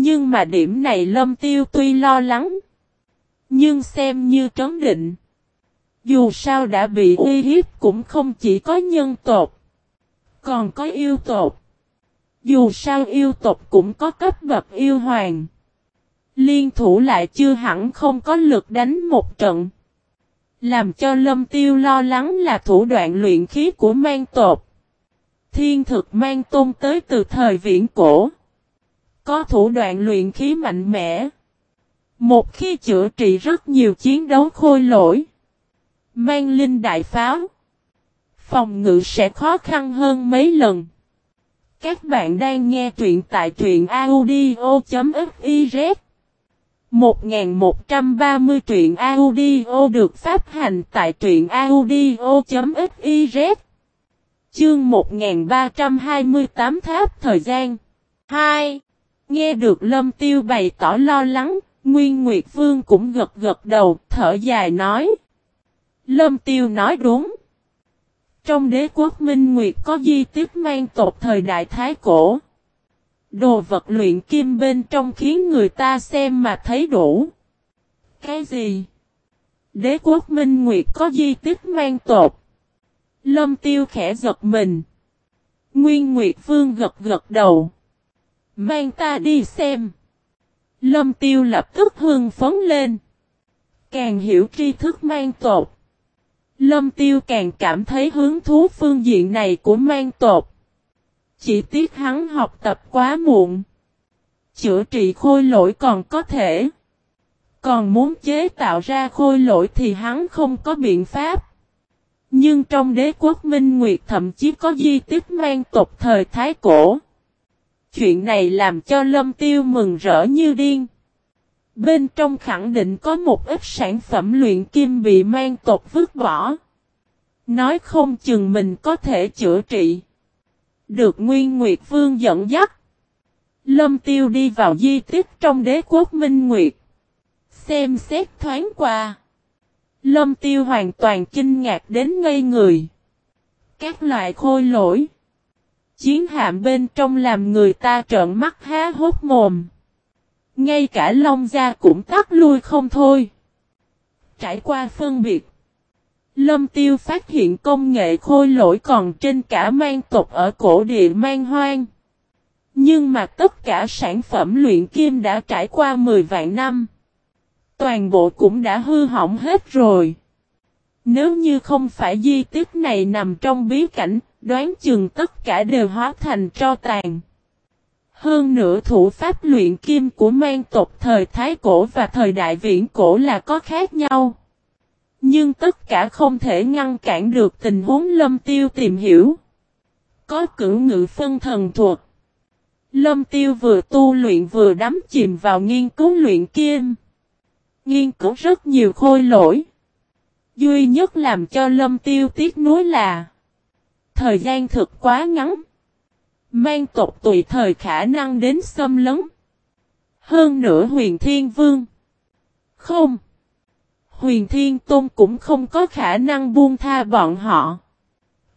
Nhưng mà điểm này lâm tiêu tuy lo lắng. Nhưng xem như trấn định. Dù sao đã bị uy hiếp cũng không chỉ có nhân tộc. Còn có yêu tộc. Dù sao yêu tộc cũng có cấp bậc yêu hoàng. Liên thủ lại chưa hẳn không có lực đánh một trận. Làm cho lâm tiêu lo lắng là thủ đoạn luyện khí của mang tộc. Thiên thực mang tôn tới từ thời viễn cổ. Có thủ đoạn luyện khí mạnh mẽ. Một khi chữa trị rất nhiều chiến đấu khôi lỗi. Mang linh đại pháo. Phòng ngự sẽ khó khăn hơn mấy lần. Các bạn đang nghe truyện tại truyện audio.fiz 1130 truyện audio được phát hành tại truyện audio.fiz Chương 1328 tháp thời gian 2. Nghe được Lâm Tiêu bày tỏ lo lắng, Nguyên Nguyệt Vương cũng gật gật đầu, thở dài nói. Lâm Tiêu nói đúng. Trong đế quốc Minh Nguyệt có di tiếp mang tộc thời đại Thái Cổ. Đồ vật luyện kim bên trong khiến người ta xem mà thấy đủ. Cái gì? Đế quốc Minh Nguyệt có di tích mang tộc. Lâm tiêu khẽ giật mình. Nguyên Nguyệt Vương gật gật đầu. Mang ta đi xem. Lâm tiêu lập tức hương phấn lên. Càng hiểu tri thức mang tộc. Lâm tiêu càng cảm thấy hứng thú phương diện này của mang tộc. Chỉ tiếc hắn học tập quá muộn. Chữa trị khôi lỗi còn có thể. Còn muốn chế tạo ra khôi lỗi thì hắn không có biện pháp. Nhưng trong đế quốc Minh Nguyệt thậm chí có di tích mang tộc thời Thái Cổ. Chuyện này làm cho Lâm Tiêu mừng rỡ như điên. Bên trong khẳng định có một ít sản phẩm luyện kim bị mang tộc vứt bỏ. Nói không chừng mình có thể chữa trị. Được Nguyên Nguyệt Vương dẫn dắt. Lâm Tiêu đi vào di tích trong đế quốc Minh Nguyệt. Xem xét thoáng qua. Lâm Tiêu hoàn toàn kinh ngạc đến ngây người. Các loại khôi lỗi. Chiến hạm bên trong làm người ta trợn mắt há hốt mồm. Ngay cả Long Gia cũng tắt lui không thôi. Trải qua phân biệt. Lâm Tiêu phát hiện công nghệ khôi lỗi còn trên cả mang tộc ở cổ địa mang hoang. Nhưng mà tất cả sản phẩm luyện kim đã trải qua 10 vạn năm. Toàn bộ cũng đã hư hỏng hết rồi. Nếu như không phải di tích này nằm trong bí cảnh, đoán chừng tất cả đều hóa thành tro tàn. Hơn nữa thủ pháp luyện kim của mang tộc thời Thái Cổ và thời Đại Viễn Cổ là có khác nhau. Nhưng tất cả không thể ngăn cản được tình huống lâm tiêu tìm hiểu. Có cử ngự phân thần thuật. Lâm tiêu vừa tu luyện vừa đắm chìm vào nghiên cứu luyện kim. Nghiên cứu rất nhiều khôi lỗi. Duy nhất làm cho lâm tiêu tiếc nuối là Thời gian thực quá ngắn. Mang tộc tùy thời khả năng đến xâm lấn. Hơn nữa huyền thiên vương. Không. Huyền Thiên Tôn cũng không có khả năng buông tha bọn họ.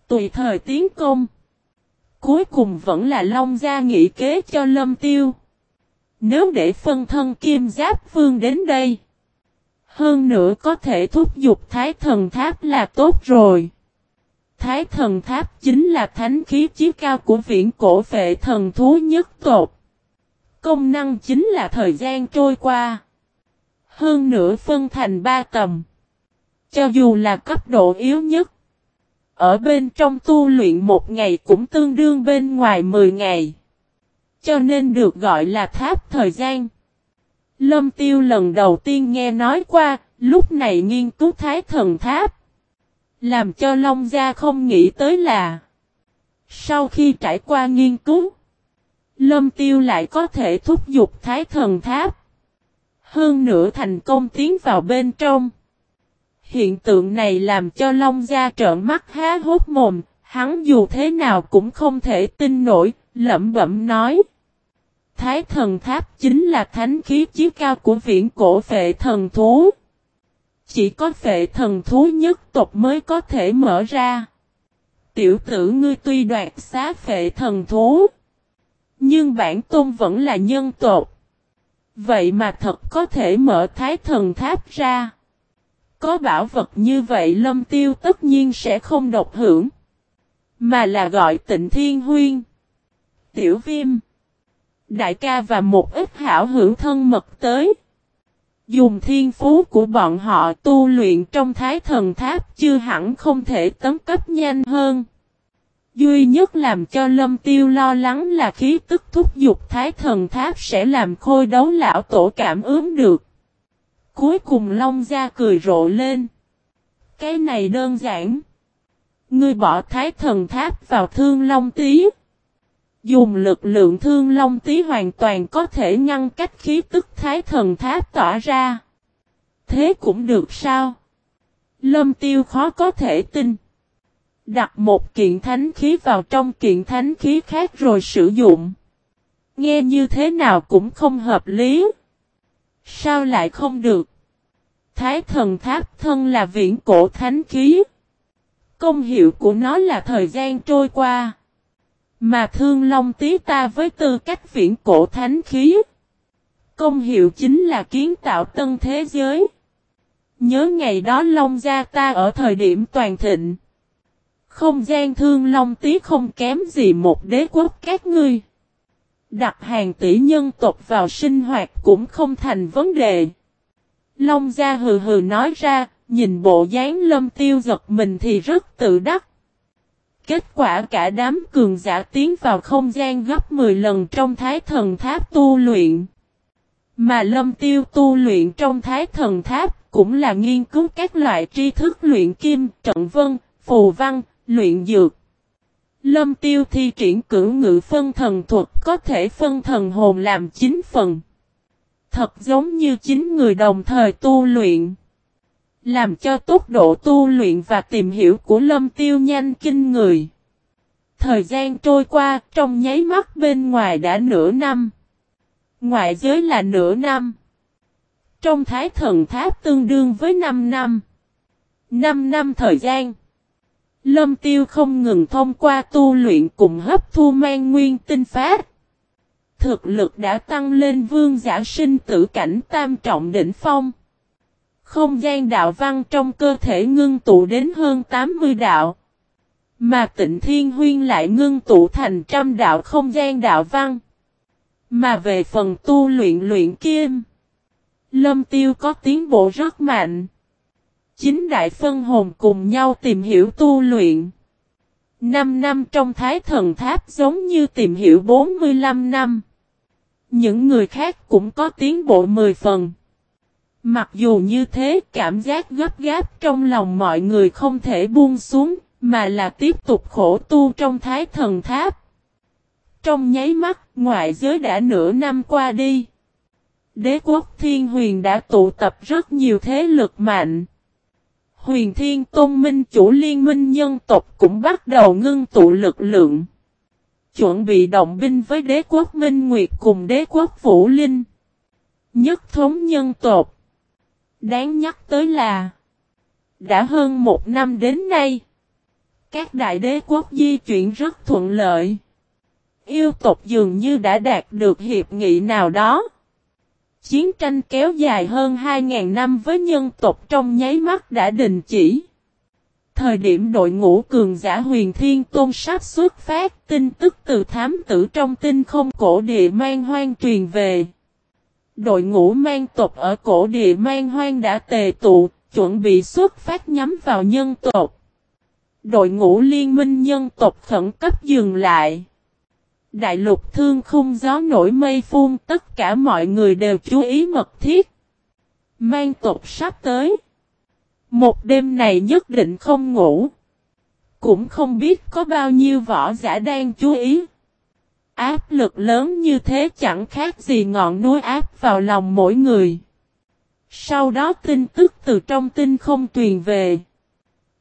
Tùy thời tiến công. Cuối cùng vẫn là Long Gia nghị kế cho Lâm Tiêu. Nếu để phân thân kim giáp vương đến đây. Hơn nữa có thể thúc giục Thái Thần Tháp là tốt rồi. Thái Thần Tháp chính là thánh khí chí cao của viễn cổ vệ thần thú nhất tột. Công năng chính là thời gian trôi qua. Hơn nữa phân thành ba tầm. Cho dù là cấp độ yếu nhất. Ở bên trong tu luyện một ngày cũng tương đương bên ngoài 10 ngày. Cho nên được gọi là tháp thời gian. Lâm Tiêu lần đầu tiên nghe nói qua, lúc này nghiên cứu thái thần tháp. Làm cho Long Gia không nghĩ tới là Sau khi trải qua nghiên cứu Lâm Tiêu lại có thể thúc giục thái thần tháp hơn nữa thành công tiến vào bên trong. Hiện tượng này làm cho Long Gia trợn mắt há hốt mồm, hắn dù thế nào cũng không thể tin nổi, lẩm bẩm nói. Thái thần tháp chính là thánh khí Chiếu cao của viễn cổ phệ thần thú. Chỉ có phệ thần thú nhất tộc mới có thể mở ra. Tiểu tử ngươi tuy đoạt xá phệ thần thú. Nhưng bản tôn vẫn là nhân tộc. Vậy mà thật có thể mở thái thần tháp ra. Có bảo vật như vậy lâm tiêu tất nhiên sẽ không độc hưởng. Mà là gọi tịnh thiên huyên. Tiểu viêm. Đại ca và một ít hảo hưởng thân mật tới. Dùng thiên phú của bọn họ tu luyện trong thái thần tháp chưa hẳn không thể tấn cấp nhanh hơn. Duy nhất làm cho lâm tiêu lo lắng là khí tức thúc dục thái thần tháp sẽ làm khôi đấu lão tổ cảm ứng được. Cuối cùng Long Gia cười rộ lên. Cái này đơn giản. Ngươi bỏ thái thần tháp vào thương Long Tí. Dùng lực lượng thương Long Tí hoàn toàn có thể ngăn cách khí tức thái thần tháp tỏa ra. Thế cũng được sao? Lâm Tiêu khó có thể tin. Đặt một kiện thánh khí vào trong kiện thánh khí khác rồi sử dụng. Nghe như thế nào cũng không hợp lý. Sao lại không được? Thái thần tháp thân là viễn cổ thánh khí. Công hiệu của nó là thời gian trôi qua. Mà thương long tí ta với tư cách viễn cổ thánh khí. Công hiệu chính là kiến tạo tân thế giới. Nhớ ngày đó Long Gia ta ở thời điểm toàn thịnh. Không gian thương long tí không kém gì một đế quốc các ngươi. Đặt hàng tỷ nhân tộc vào sinh hoạt cũng không thành vấn đề. Long gia hừ hừ nói ra, nhìn bộ dáng lâm tiêu giật mình thì rất tự đắc. Kết quả cả đám cường giả tiến vào không gian gấp 10 lần trong thái thần tháp tu luyện. Mà lâm tiêu tu luyện trong thái thần tháp cũng là nghiên cứu các loại tri thức luyện kim, trận vân, phù văn, luyện dược. Lâm tiêu thi triển cử ngự phân thần thuật có thể phân thần hồn làm chín phần. Thật giống như chín người đồng thời tu luyện. Làm cho tốc độ tu luyện và tìm hiểu của lâm tiêu nhanh kinh người. Thời gian trôi qua, trong nháy mắt bên ngoài đã nửa năm. Ngoại giới là nửa năm. Trong thái thần tháp tương đương với 5 năm. 5 năm thời gian. Lâm tiêu không ngừng thông qua tu luyện cùng hấp thu mang nguyên tinh phát. Thực lực đã tăng lên vương giả sinh tử cảnh tam trọng đỉnh phong. Không gian đạo văn trong cơ thể ngưng tụ đến hơn 80 đạo. Mà tịnh thiên huyên lại ngưng tụ thành trăm đạo không gian đạo văn. Mà về phần tu luyện luyện kim. Lâm tiêu có tiến bộ rất mạnh. Chính đại phân hồn cùng nhau tìm hiểu tu luyện. Năm năm trong thái thần tháp giống như tìm hiểu 45 năm. Những người khác cũng có tiến bộ 10 phần. Mặc dù như thế cảm giác gấp gáp trong lòng mọi người không thể buông xuống, mà là tiếp tục khổ tu trong thái thần tháp. Trong nháy mắt, ngoại giới đã nửa năm qua đi. Đế quốc thiên huyền đã tụ tập rất nhiều thế lực mạnh. Huyền Thiên Tôn Minh chủ liên minh nhân tộc cũng bắt đầu ngưng tụ lực lượng. Chuẩn bị động binh với đế quốc Minh Nguyệt cùng đế quốc Vũ Linh. Nhất thống nhân tộc. Đáng nhắc tới là, Đã hơn một năm đến nay, Các đại đế quốc di chuyển rất thuận lợi Yêu tộc dường như đã đạt được hiệp nghị nào đó Chiến tranh kéo dài hơn 2.000 năm với nhân tộc trong nháy mắt đã đình chỉ. Thời điểm đội ngũ cường giả huyền thiên tôn sắp xuất phát, tin tức từ thám tử trong tinh không cổ địa mang hoang truyền về. Đội ngũ mang tộc ở cổ địa mang hoang đã tề tụ, chuẩn bị xuất phát nhắm vào nhân tộc. Đội ngũ liên minh nhân tộc khẩn cấp dừng lại. Đại lục thương khung gió nổi mây phun tất cả mọi người đều chú ý mật thiết. Mang tộc sắp tới. Một đêm này nhất định không ngủ. Cũng không biết có bao nhiêu võ giả đang chú ý. Áp lực lớn như thế chẳng khác gì ngọn núi áp vào lòng mỗi người. Sau đó tin tức từ trong tinh không truyền về.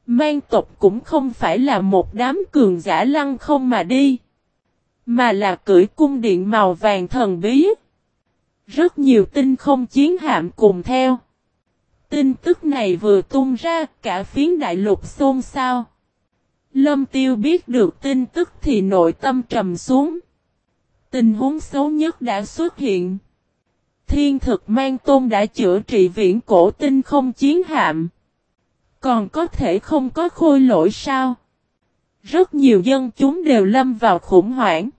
Mang tộc cũng không phải là một đám cường giả lăng không mà đi. Mà là cưỡi cung điện màu vàng thần bí. Rất nhiều tinh không chiến hạm cùng theo. Tin tức này vừa tung ra, cả phiến đại lục xôn xao. Lâm tiêu biết được tin tức thì nội tâm trầm xuống. Tình huống xấu nhất đã xuất hiện. thiên thực mang tôn đã chữa trị viễn cổ tinh không chiến hạm. Còn có thể không có khôi lỗi sao? Rất nhiều dân chúng đều lâm vào khủng hoảng.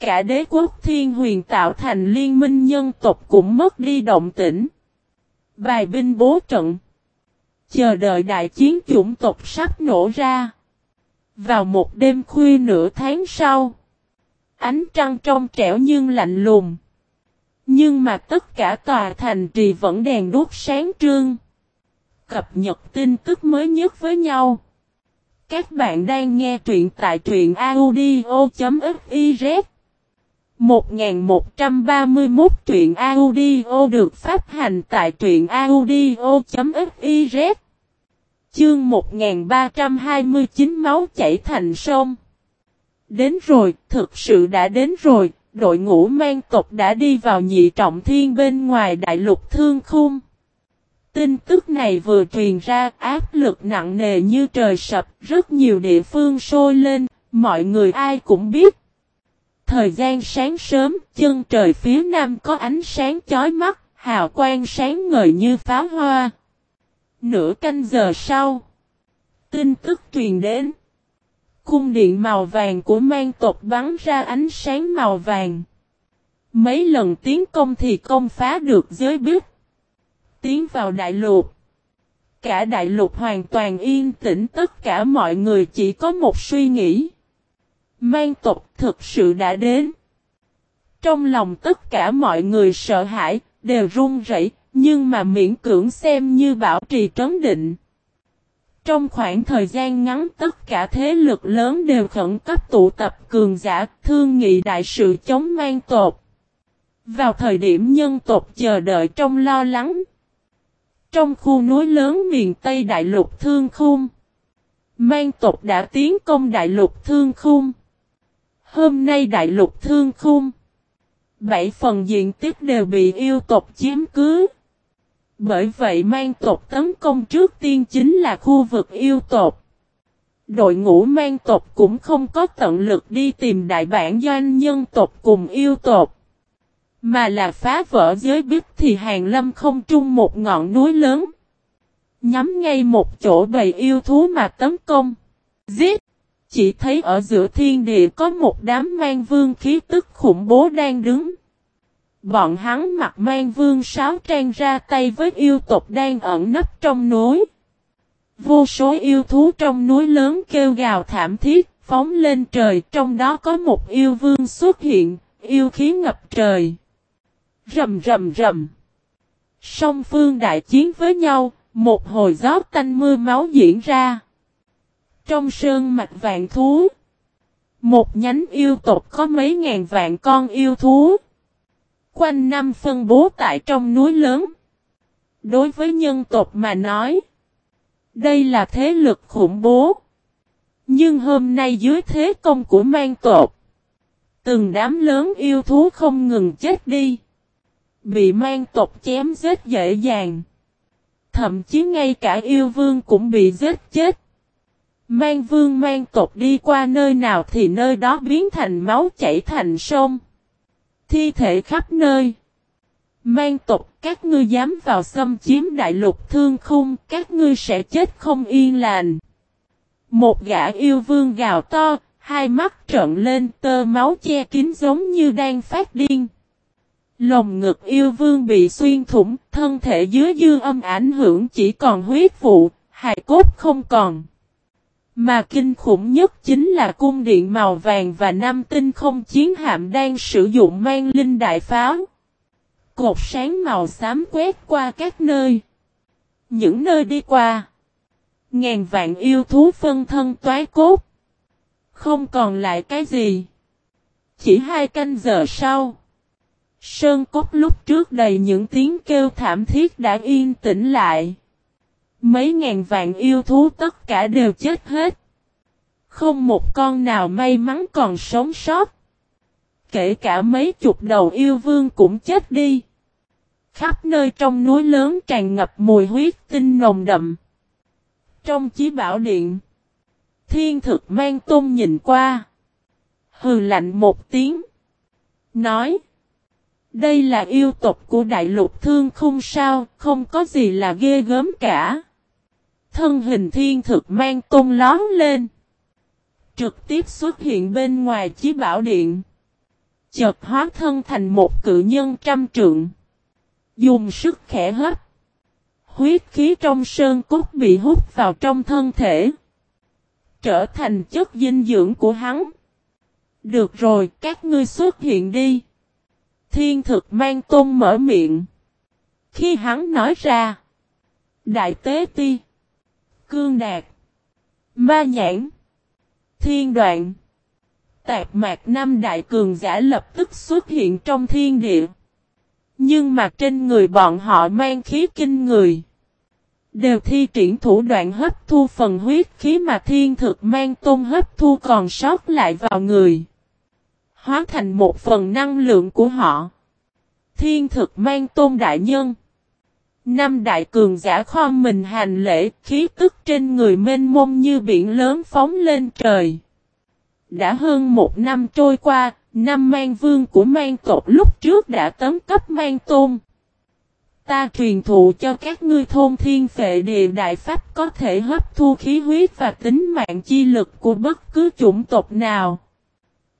Cả đế quốc thiên huyền tạo thành liên minh nhân tộc cũng mất đi động tĩnh. Bài binh bố trận. Chờ đợi đại chiến chủng tộc sắp nổ ra. Vào một đêm khuya nửa tháng sau. Ánh trăng trong trẻo nhưng lạnh lùng. Nhưng mà tất cả tòa thành trì vẫn đèn đuốc sáng trương. Cập nhật tin tức mới nhất với nhau. Các bạn đang nghe truyện tại truyện audio.fiz 1131 truyện audio được phát hành tại truyện audio.fiz Chương 1329 máu chảy thành sông Đến rồi, thực sự đã đến rồi, đội ngũ mang tộc đã đi vào nhị trọng thiên bên ngoài đại lục thương khung. Tin tức này vừa truyền ra áp lực nặng nề như trời sập, rất nhiều địa phương sôi lên, mọi người ai cũng biết. Thời gian sáng sớm, chân trời phía nam có ánh sáng chói mắt, hào quang sáng ngời như pháo hoa. Nửa canh giờ sau, tin tức truyền đến. Cung điện màu vàng của mang tộc bắn ra ánh sáng màu vàng. Mấy lần tiến công thì công phá được giới biết. Tiến vào đại lục. Cả đại lục hoàn toàn yên tĩnh tất cả mọi người chỉ có một suy nghĩ. Mang tộc thực sự đã đến. Trong lòng tất cả mọi người sợ hãi, đều run rẩy, nhưng mà miễn cưỡng xem như bảo trì trấn định. Trong khoảng thời gian ngắn, tất cả thế lực lớn đều khẩn cấp tụ tập cường giả, thương nghị đại sự chống mang tộc. Vào thời điểm nhân tộc chờ đợi trong lo lắng. Trong khu núi lớn miền Tây Đại lục Thương Khung. Mang tộc đã tiến công Đại lục Thương Khung. Hôm nay Đại lục Thương Khung. Bảy phần diện tích đều bị yêu tộc chiếm cứ. Bởi vậy mang tộc tấn công trước tiên chính là khu vực yêu tộc. Đội ngũ mang tộc cũng không có tận lực đi tìm đại bản doanh nhân tộc cùng yêu tộc. Mà là phá vỡ giới bích thì hàng lâm không trung một ngọn núi lớn. Nhắm ngay một chỗ bầy yêu thú mà tấn công. Giết! Chỉ thấy ở giữa thiên địa có một đám mang vương khí tức khủng bố đang đứng. Bọn hắn mặc mang vương sáo trang ra tay với yêu tộc đang ẩn nấp trong núi. Vô số yêu thú trong núi lớn kêu gào thảm thiết, phóng lên trời, trong đó có một yêu vương xuất hiện, yêu khí ngập trời. Rầm rầm rầm. Song phương đại chiến với nhau, một hồi gió tanh mưa máu diễn ra. Trong sơn mạch vạn thú, một nhánh yêu tộc có mấy ngàn vạn con yêu thú quanh năm phân bố tại trong núi lớn. Đối với nhân tộc mà nói, đây là thế lực khủng bố. Nhưng hôm nay dưới thế công của mang tộc, từng đám lớn yêu thú không ngừng chết đi. Bị mang tộc chém giết dễ dàng. Thậm chí ngay cả yêu vương cũng bị giết chết. Mang vương mang tộc đi qua nơi nào thì nơi đó biến thành máu chảy thành sông. Thi thể khắp nơi. Mang tộc các ngươi dám vào xâm chiếm đại lục thương khung, các ngươi sẽ chết không yên lành. Một gã yêu vương gào to, hai mắt trợn lên tơ máu che kín giống như đang phát điên. Lồng ngực yêu vương bị xuyên thủng, thân thể dưới dương âm ảnh hưởng chỉ còn huyết vụ, hài cốt không còn. Mà kinh khủng nhất chính là cung điện màu vàng và năm tinh không chiến hạm đang sử dụng mang linh đại pháo. Cột sáng màu xám quét qua các nơi. Những nơi đi qua. Ngàn vạn yêu thú phân thân toái cốt. Không còn lại cái gì. Chỉ hai canh giờ sau. Sơn cốt lúc trước đầy những tiếng kêu thảm thiết đã yên tĩnh lại. Mấy ngàn vạn yêu thú tất cả đều chết hết. Không một con nào may mắn còn sống sót. Kể cả mấy chục đầu yêu vương cũng chết đi. Khắp nơi trong núi lớn tràn ngập mùi huyết tinh nồng đậm. Trong chí bảo điện. Thiên thực mang tôn nhìn qua. Hừ lạnh một tiếng. Nói. Đây là yêu tộc của đại lục thương không sao, không có gì là ghê gớm cả. Thân hình thiên thực mang tôn lón lên. Trực tiếp xuất hiện bên ngoài chí bảo điện. Chợt hóa thân thành một cự nhân trăm trượng. Dùng sức khẽ hấp. Huyết khí trong sơn cốt bị hút vào trong thân thể. Trở thành chất dinh dưỡng của hắn. Được rồi, các ngươi xuất hiện đi. Thiên thực mang tôn mở miệng. Khi hắn nói ra. Đại tế ti. Cương đạt. Ma nhãn. Thiên đoạn. Tạc mạc năm đại cường giả lập tức xuất hiện trong thiên địa. Nhưng mà trên người bọn họ mang khí kinh người. Đều thi triển thủ đoạn hấp thu phần huyết khí mà thiên thực mang tôn hấp thu còn sót lại vào người. Hóa thành một phần năng lượng của họ. Thiên thực mang tôn đại nhân. Năm đại cường giả kho mình hành lễ khí tức trên người mênh mông như biển lớn phóng lên trời. Đã hơn một năm trôi qua, năm mang vương của mang tộc lúc trước đã tấn cấp mang tôn. Ta truyền thụ cho các ngươi thôn thiên phệ địa đại pháp có thể hấp thu khí huyết và tính mạng chi lực của bất cứ chủng tộc nào.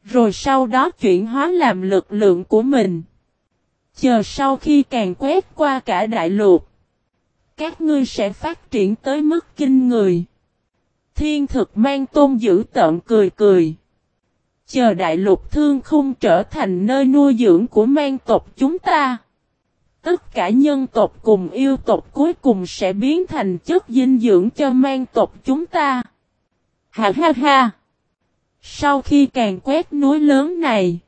Rồi sau đó chuyển hóa làm lực lượng của mình. Chờ sau khi càng quét qua cả đại lục. Các ngươi sẽ phát triển tới mức kinh người. Thiên thực mang tôn giữ tận cười cười. Chờ đại lục thương khung trở thành nơi nuôi dưỡng của mang tộc chúng ta. Tất cả nhân tộc cùng yêu tộc cuối cùng sẽ biến thành chất dinh dưỡng cho mang tộc chúng ta. Ha ha ha! Sau khi càng quét núi lớn này,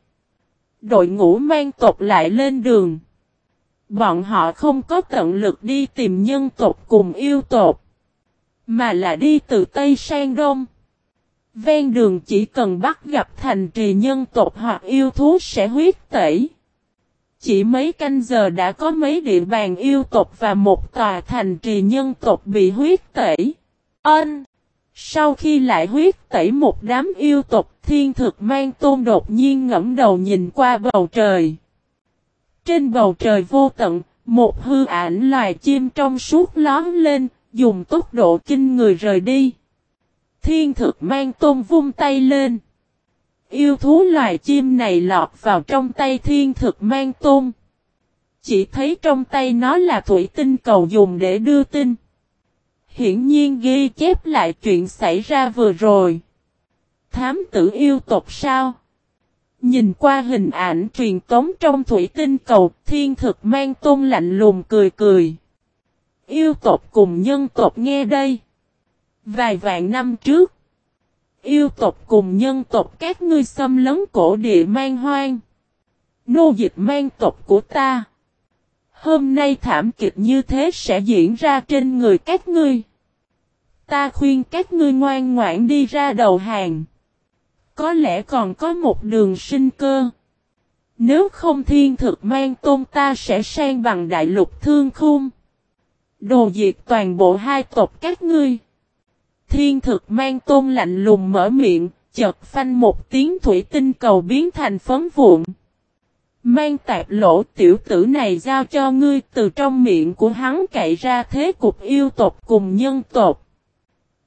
đội ngũ mang tộc lại lên đường. Bọn họ không có tận lực đi tìm nhân tộc cùng yêu tộc, mà là đi từ Tây sang Đông. Ven đường chỉ cần bắt gặp thành trì nhân tộc hoặc yêu thú sẽ huyết tẩy. Chỉ mấy canh giờ đã có mấy địa bàn yêu tộc và một tòa thành trì nhân tộc bị huyết tẩy. Ân! Sau khi lại huyết tẩy một đám yêu tộc thiên thực mang tôn đột nhiên ngẫm đầu nhìn qua bầu trời. Trên bầu trời vô tận, một hư ảnh loài chim trong suốt lón lên, dùng tốc độ kinh người rời đi. Thiên thực mang tôn vung tay lên. Yêu thú loài chim này lọt vào trong tay thiên thực mang tôn. Chỉ thấy trong tay nó là thủy tinh cầu dùng để đưa tin. Hiển nhiên ghi chép lại chuyện xảy ra vừa rồi. Thám tử yêu tộc sao? Nhìn qua hình ảnh truyền tống trong thủy tinh cầu, thiên thực mang tôn lạnh lùng cười cười. Yêu tộc cùng nhân tộc nghe đây. Vài vạn năm trước, yêu tộc cùng nhân tộc các ngươi xâm lấn cổ địa mang hoang. Nô dịch mang tộc của ta. Hôm nay thảm kịch như thế sẽ diễn ra trên người các ngươi. Ta khuyên các ngươi ngoan ngoãn đi ra đầu hàng. Có lẽ còn có một đường sinh cơ. Nếu không thiên thực mang tôn ta sẽ sang bằng đại lục thương khung. Đồ diệt toàn bộ hai tộc các ngươi. Thiên thực mang tôn lạnh lùng mở miệng, chợt phanh một tiếng thủy tinh cầu biến thành phấn vụn. Mang tạp lỗ tiểu tử này giao cho ngươi từ trong miệng của hắn cậy ra thế cục yêu tộc cùng nhân tộc.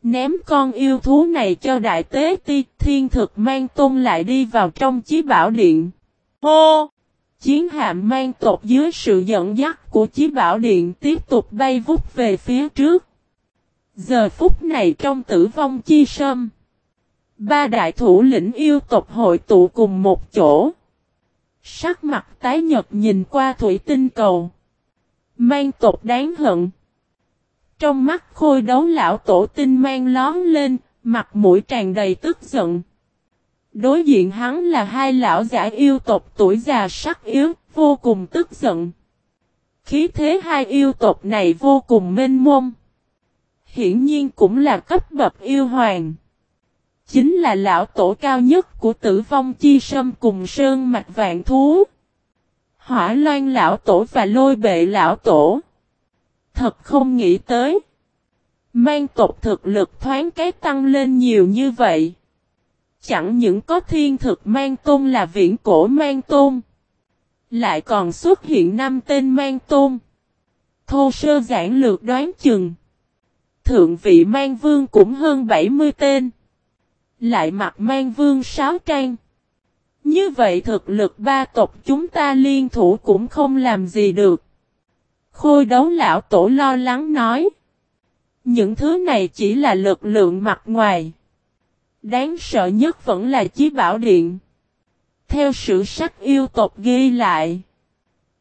Ném con yêu thú này cho đại tế ti, thiên thực mang tôn lại đi vào trong chí bảo điện. Hô! Chiến hạm mang tộc dưới sự dẫn dắt của chí bảo điện tiếp tục bay vút về phía trước. Giờ phút này trong tử vong chi sâm. Ba đại thủ lĩnh yêu tộc hội tụ cùng một chỗ. Sắc mặt tái nhật nhìn qua thủy tinh cầu. Mang tộc đáng hận. Trong mắt khôi đấu lão tổ tinh mang lón lên, mặt mũi tràn đầy tức giận. Đối diện hắn là hai lão giả yêu tộc tuổi già sắc yếu, vô cùng tức giận. Khí thế hai yêu tộc này vô cùng mênh mông. Hiển nhiên cũng là cấp bậc yêu hoàng. Chính là lão tổ cao nhất của tử vong chi sâm cùng sơn mạch vạn thú. Hỏa loan lão tổ và lôi bệ lão tổ. Thật không nghĩ tới. Mang tộc thực lực thoáng cái tăng lên nhiều như vậy. Chẳng những có thiên thực mang tôn là viễn cổ mang tôn. Lại còn xuất hiện năm tên mang tôn. Thô sơ giản lược đoán chừng. Thượng vị mang vương cũng hơn 70 tên. Lại mặc mang vương sáu trang. Như vậy thực lực ba tộc chúng ta liên thủ cũng không làm gì được. Khôi đấu lão tổ lo lắng nói. Những thứ này chỉ là lực lượng mặt ngoài. Đáng sợ nhất vẫn là chí bảo điện. Theo sự sách yêu tộc ghi lại.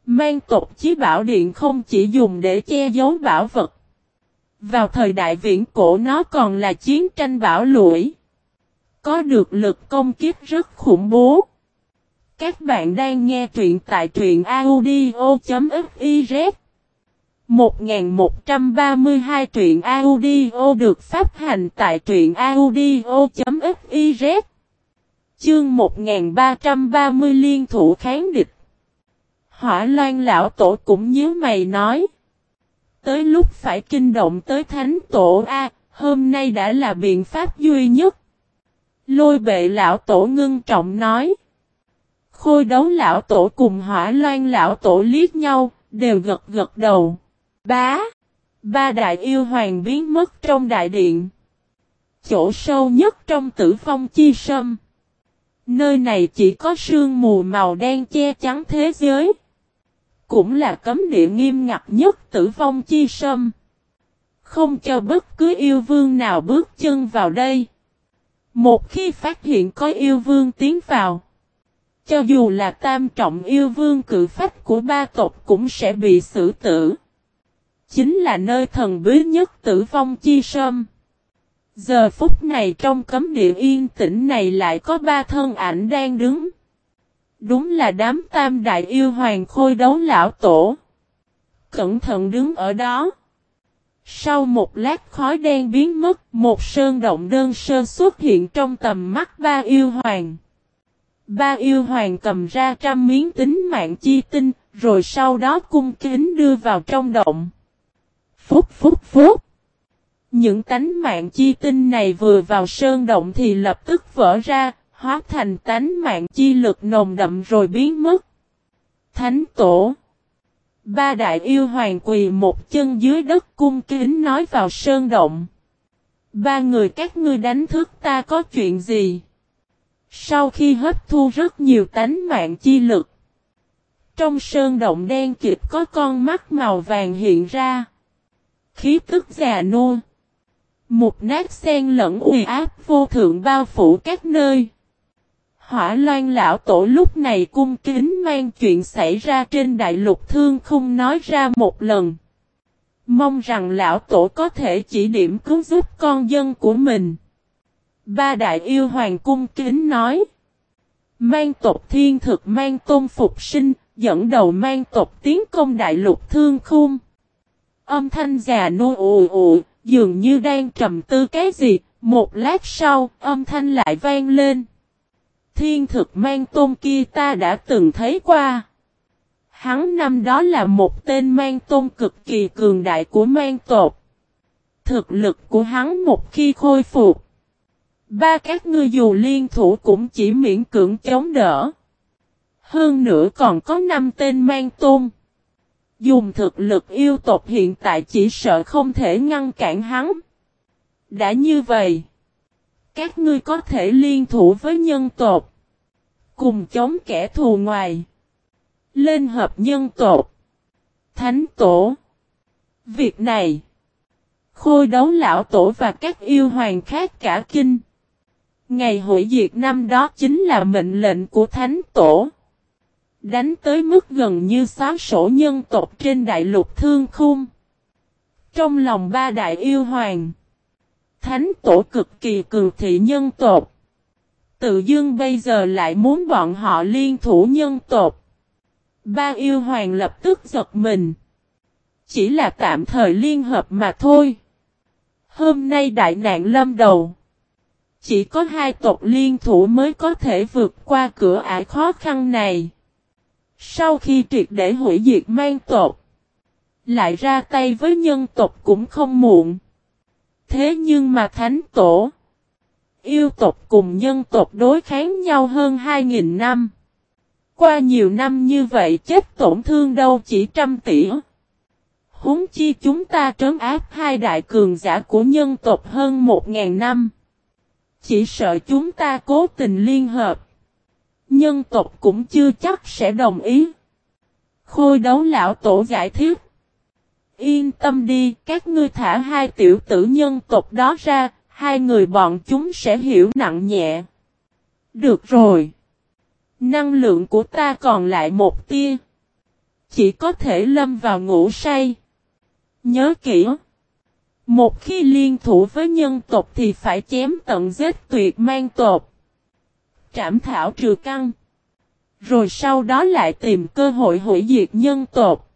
Mang tộc chí bảo điện không chỉ dùng để che giấu bảo vật. Vào thời đại viễn cổ nó còn là chiến tranh bảo lũi. Có được lực công kiếp rất khủng bố. Các bạn đang nghe truyện tại truyện audio.fif 1132 truyện audio được phát hành tại truyện audio.fiz Chương 1330 liên thủ kháng địch. Hỏa loan lão tổ cũng nhớ mày nói. Tới lúc phải kinh động tới thánh tổ A, Hôm nay đã là biện pháp duy nhất. Lôi bệ lão tổ ngưng trọng nói. Khôi đấu lão tổ cùng hỏa loan lão tổ liếc nhau, Đều gật gật đầu. Bá. Ba đại yêu hoàng biến mất trong đại điện. Chỗ sâu nhất trong tử phong chi sâm. Nơi này chỉ có sương mù màu đen che chắn thế giới. Cũng là cấm địa nghiêm ngặt nhất tử phong chi sâm. Không cho bất cứ yêu vương nào bước chân vào đây. Một khi phát hiện có yêu vương tiến vào. Cho dù là tam trọng yêu vương cự phách của ba tộc cũng sẽ bị xử tử chính là nơi thần bí nhất tử vong chi sâm. Giờ phút này trong cấm địa yên tĩnh này lại có ba thân ảnh đang đứng. Đúng là đám tam đại yêu hoàng khôi đấu lão tổ. Cẩn thận đứng ở đó. Sau một lát khói đen biến mất, một sơn động đơn sơ xuất hiện trong tầm mắt ba yêu hoàng. Ba yêu hoàng cầm ra trăm miếng tính mạng chi tinh, rồi sau đó cung kính đưa vào trong động. Phúc phúc phúc. Những tánh mạng chi tinh này vừa vào sơn động thì lập tức vỡ ra, hóa thành tánh mạng chi lực nồng đậm rồi biến mất. Thánh tổ. Ba đại yêu hoàng quỳ một chân dưới đất cung kính nói vào sơn động. Ba người các ngươi đánh thức ta có chuyện gì? Sau khi hấp thu rất nhiều tánh mạng chi lực. Trong sơn động đen kịt có con mắt màu vàng hiện ra. Khí tức già nua. Một nát sen lẫn uy áp vô thượng bao phủ các nơi. Hỏa loan lão tổ lúc này cung kính mang chuyện xảy ra trên đại lục thương không nói ra một lần. Mong rằng lão tổ có thể chỉ điểm cứu giúp con dân của mình. Ba đại yêu hoàng cung kính nói. Mang tộc thiên thực mang tôn phục sinh, dẫn đầu mang tộc tiến công đại lục thương khung. Âm thanh già nô ù ù, dường như đang trầm tư cái gì, một lát sau, âm thanh lại vang lên. Thiên thực mang tôn kia ta đã từng thấy qua. Hắn năm đó là một tên mang tôn cực kỳ cường đại của mang tột. Thực lực của hắn một khi khôi phục. Ba các ngươi dù liên thủ cũng chỉ miễn cưỡng chống đỡ. Hơn nữa còn có năm tên mang tôn. Dùng thực lực yêu tộc hiện tại chỉ sợ không thể ngăn cản hắn. Đã như vậy, các ngươi có thể liên thủ với nhân tộc. Cùng chống kẻ thù ngoài. Lên hợp nhân tộc. Thánh tổ. Việc này. Khôi đấu lão tổ và các yêu hoàng khác cả kinh. Ngày hội diệt năm đó chính là mệnh lệnh của thánh tổ. Đánh tới mức gần như xóa sổ nhân tộc trên đại lục thương khung. Trong lòng ba đại yêu hoàng. Thánh tổ cực kỳ cường thị nhân tộc. Tự dưng bây giờ lại muốn bọn họ liên thủ nhân tộc. Ba yêu hoàng lập tức giật mình. Chỉ là tạm thời liên hợp mà thôi. Hôm nay đại nạn lâm đầu. Chỉ có hai tộc liên thủ mới có thể vượt qua cửa ải khó khăn này. Sau khi triệt để hủy diệt mang tộc, lại ra tay với nhân tộc cũng không muộn. Thế nhưng mà thánh tổ, yêu tộc cùng nhân tộc đối kháng nhau hơn 2.000 năm. Qua nhiều năm như vậy chết tổn thương đâu chỉ trăm tỷ. Húng chi chúng ta trấn áp hai đại cường giả của nhân tộc hơn một ngàn năm. Chỉ sợ chúng ta cố tình liên hợp. Nhân tộc cũng chưa chắc sẽ đồng ý. Khôi đấu lão tổ giải thích. Yên tâm đi, các ngươi thả hai tiểu tử nhân tộc đó ra, hai người bọn chúng sẽ hiểu nặng nhẹ. Được rồi. Năng lượng của ta còn lại một tia. Chỉ có thể lâm vào ngủ say. Nhớ kỹ. Một khi liên thủ với nhân tộc thì phải chém tận giết tuyệt mang tộc. Trảm thảo trừ căng. Rồi sau đó lại tìm cơ hội hủy diệt nhân tộc.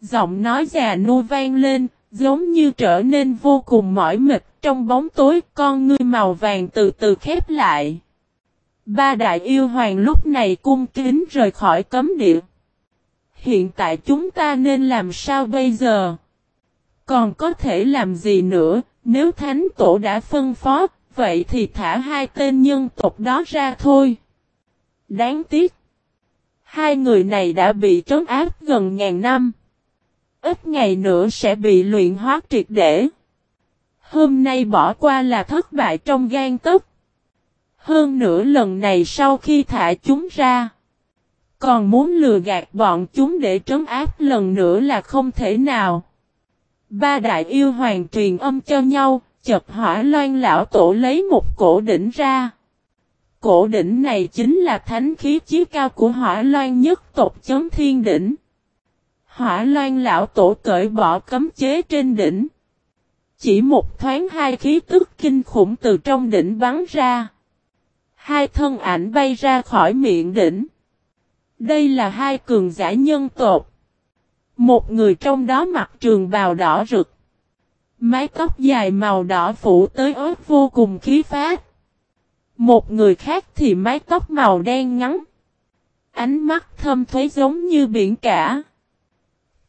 Giọng nói già nua vang lên, giống như trở nên vô cùng mỏi mệt trong bóng tối con ngươi màu vàng từ từ khép lại. Ba đại yêu hoàng lúc này cung kính rời khỏi cấm địa. Hiện tại chúng ta nên làm sao bây giờ? Còn có thể làm gì nữa, nếu thánh tổ đã phân phó, vậy thì thả hai tên nhân tộc đó ra thôi. Đáng tiếc. Hai người này đã bị trấn áp gần ngàn năm. Ít ngày nữa sẽ bị luyện hóa triệt để. Hôm nay bỏ qua là thất bại trong gan tức. Hơn nữa lần này sau khi thả chúng ra. Còn muốn lừa gạt bọn chúng để trấn áp lần nữa là không thể nào. Ba đại yêu hoàng truyền âm cho nhau, chợt hỏa loan lão tổ lấy một cổ đỉnh ra. Cổ đỉnh này chính là thánh khí chí cao của hỏa loan nhất tộc chấm thiên đỉnh. Hỏa loan lão tổ cởi bỏ cấm chế trên đỉnh. Chỉ một thoáng hai khí tức kinh khủng từ trong đỉnh bắn ra. Hai thân ảnh bay ra khỏi miệng đỉnh. Đây là hai cường giả nhân tộc. Một người trong đó mặc trường bào đỏ rực. Mái tóc dài màu đỏ phủ tới ớt vô cùng khí phát. Một người khác thì mái tóc màu đen ngắn. Ánh mắt thâm thuế giống như biển cả.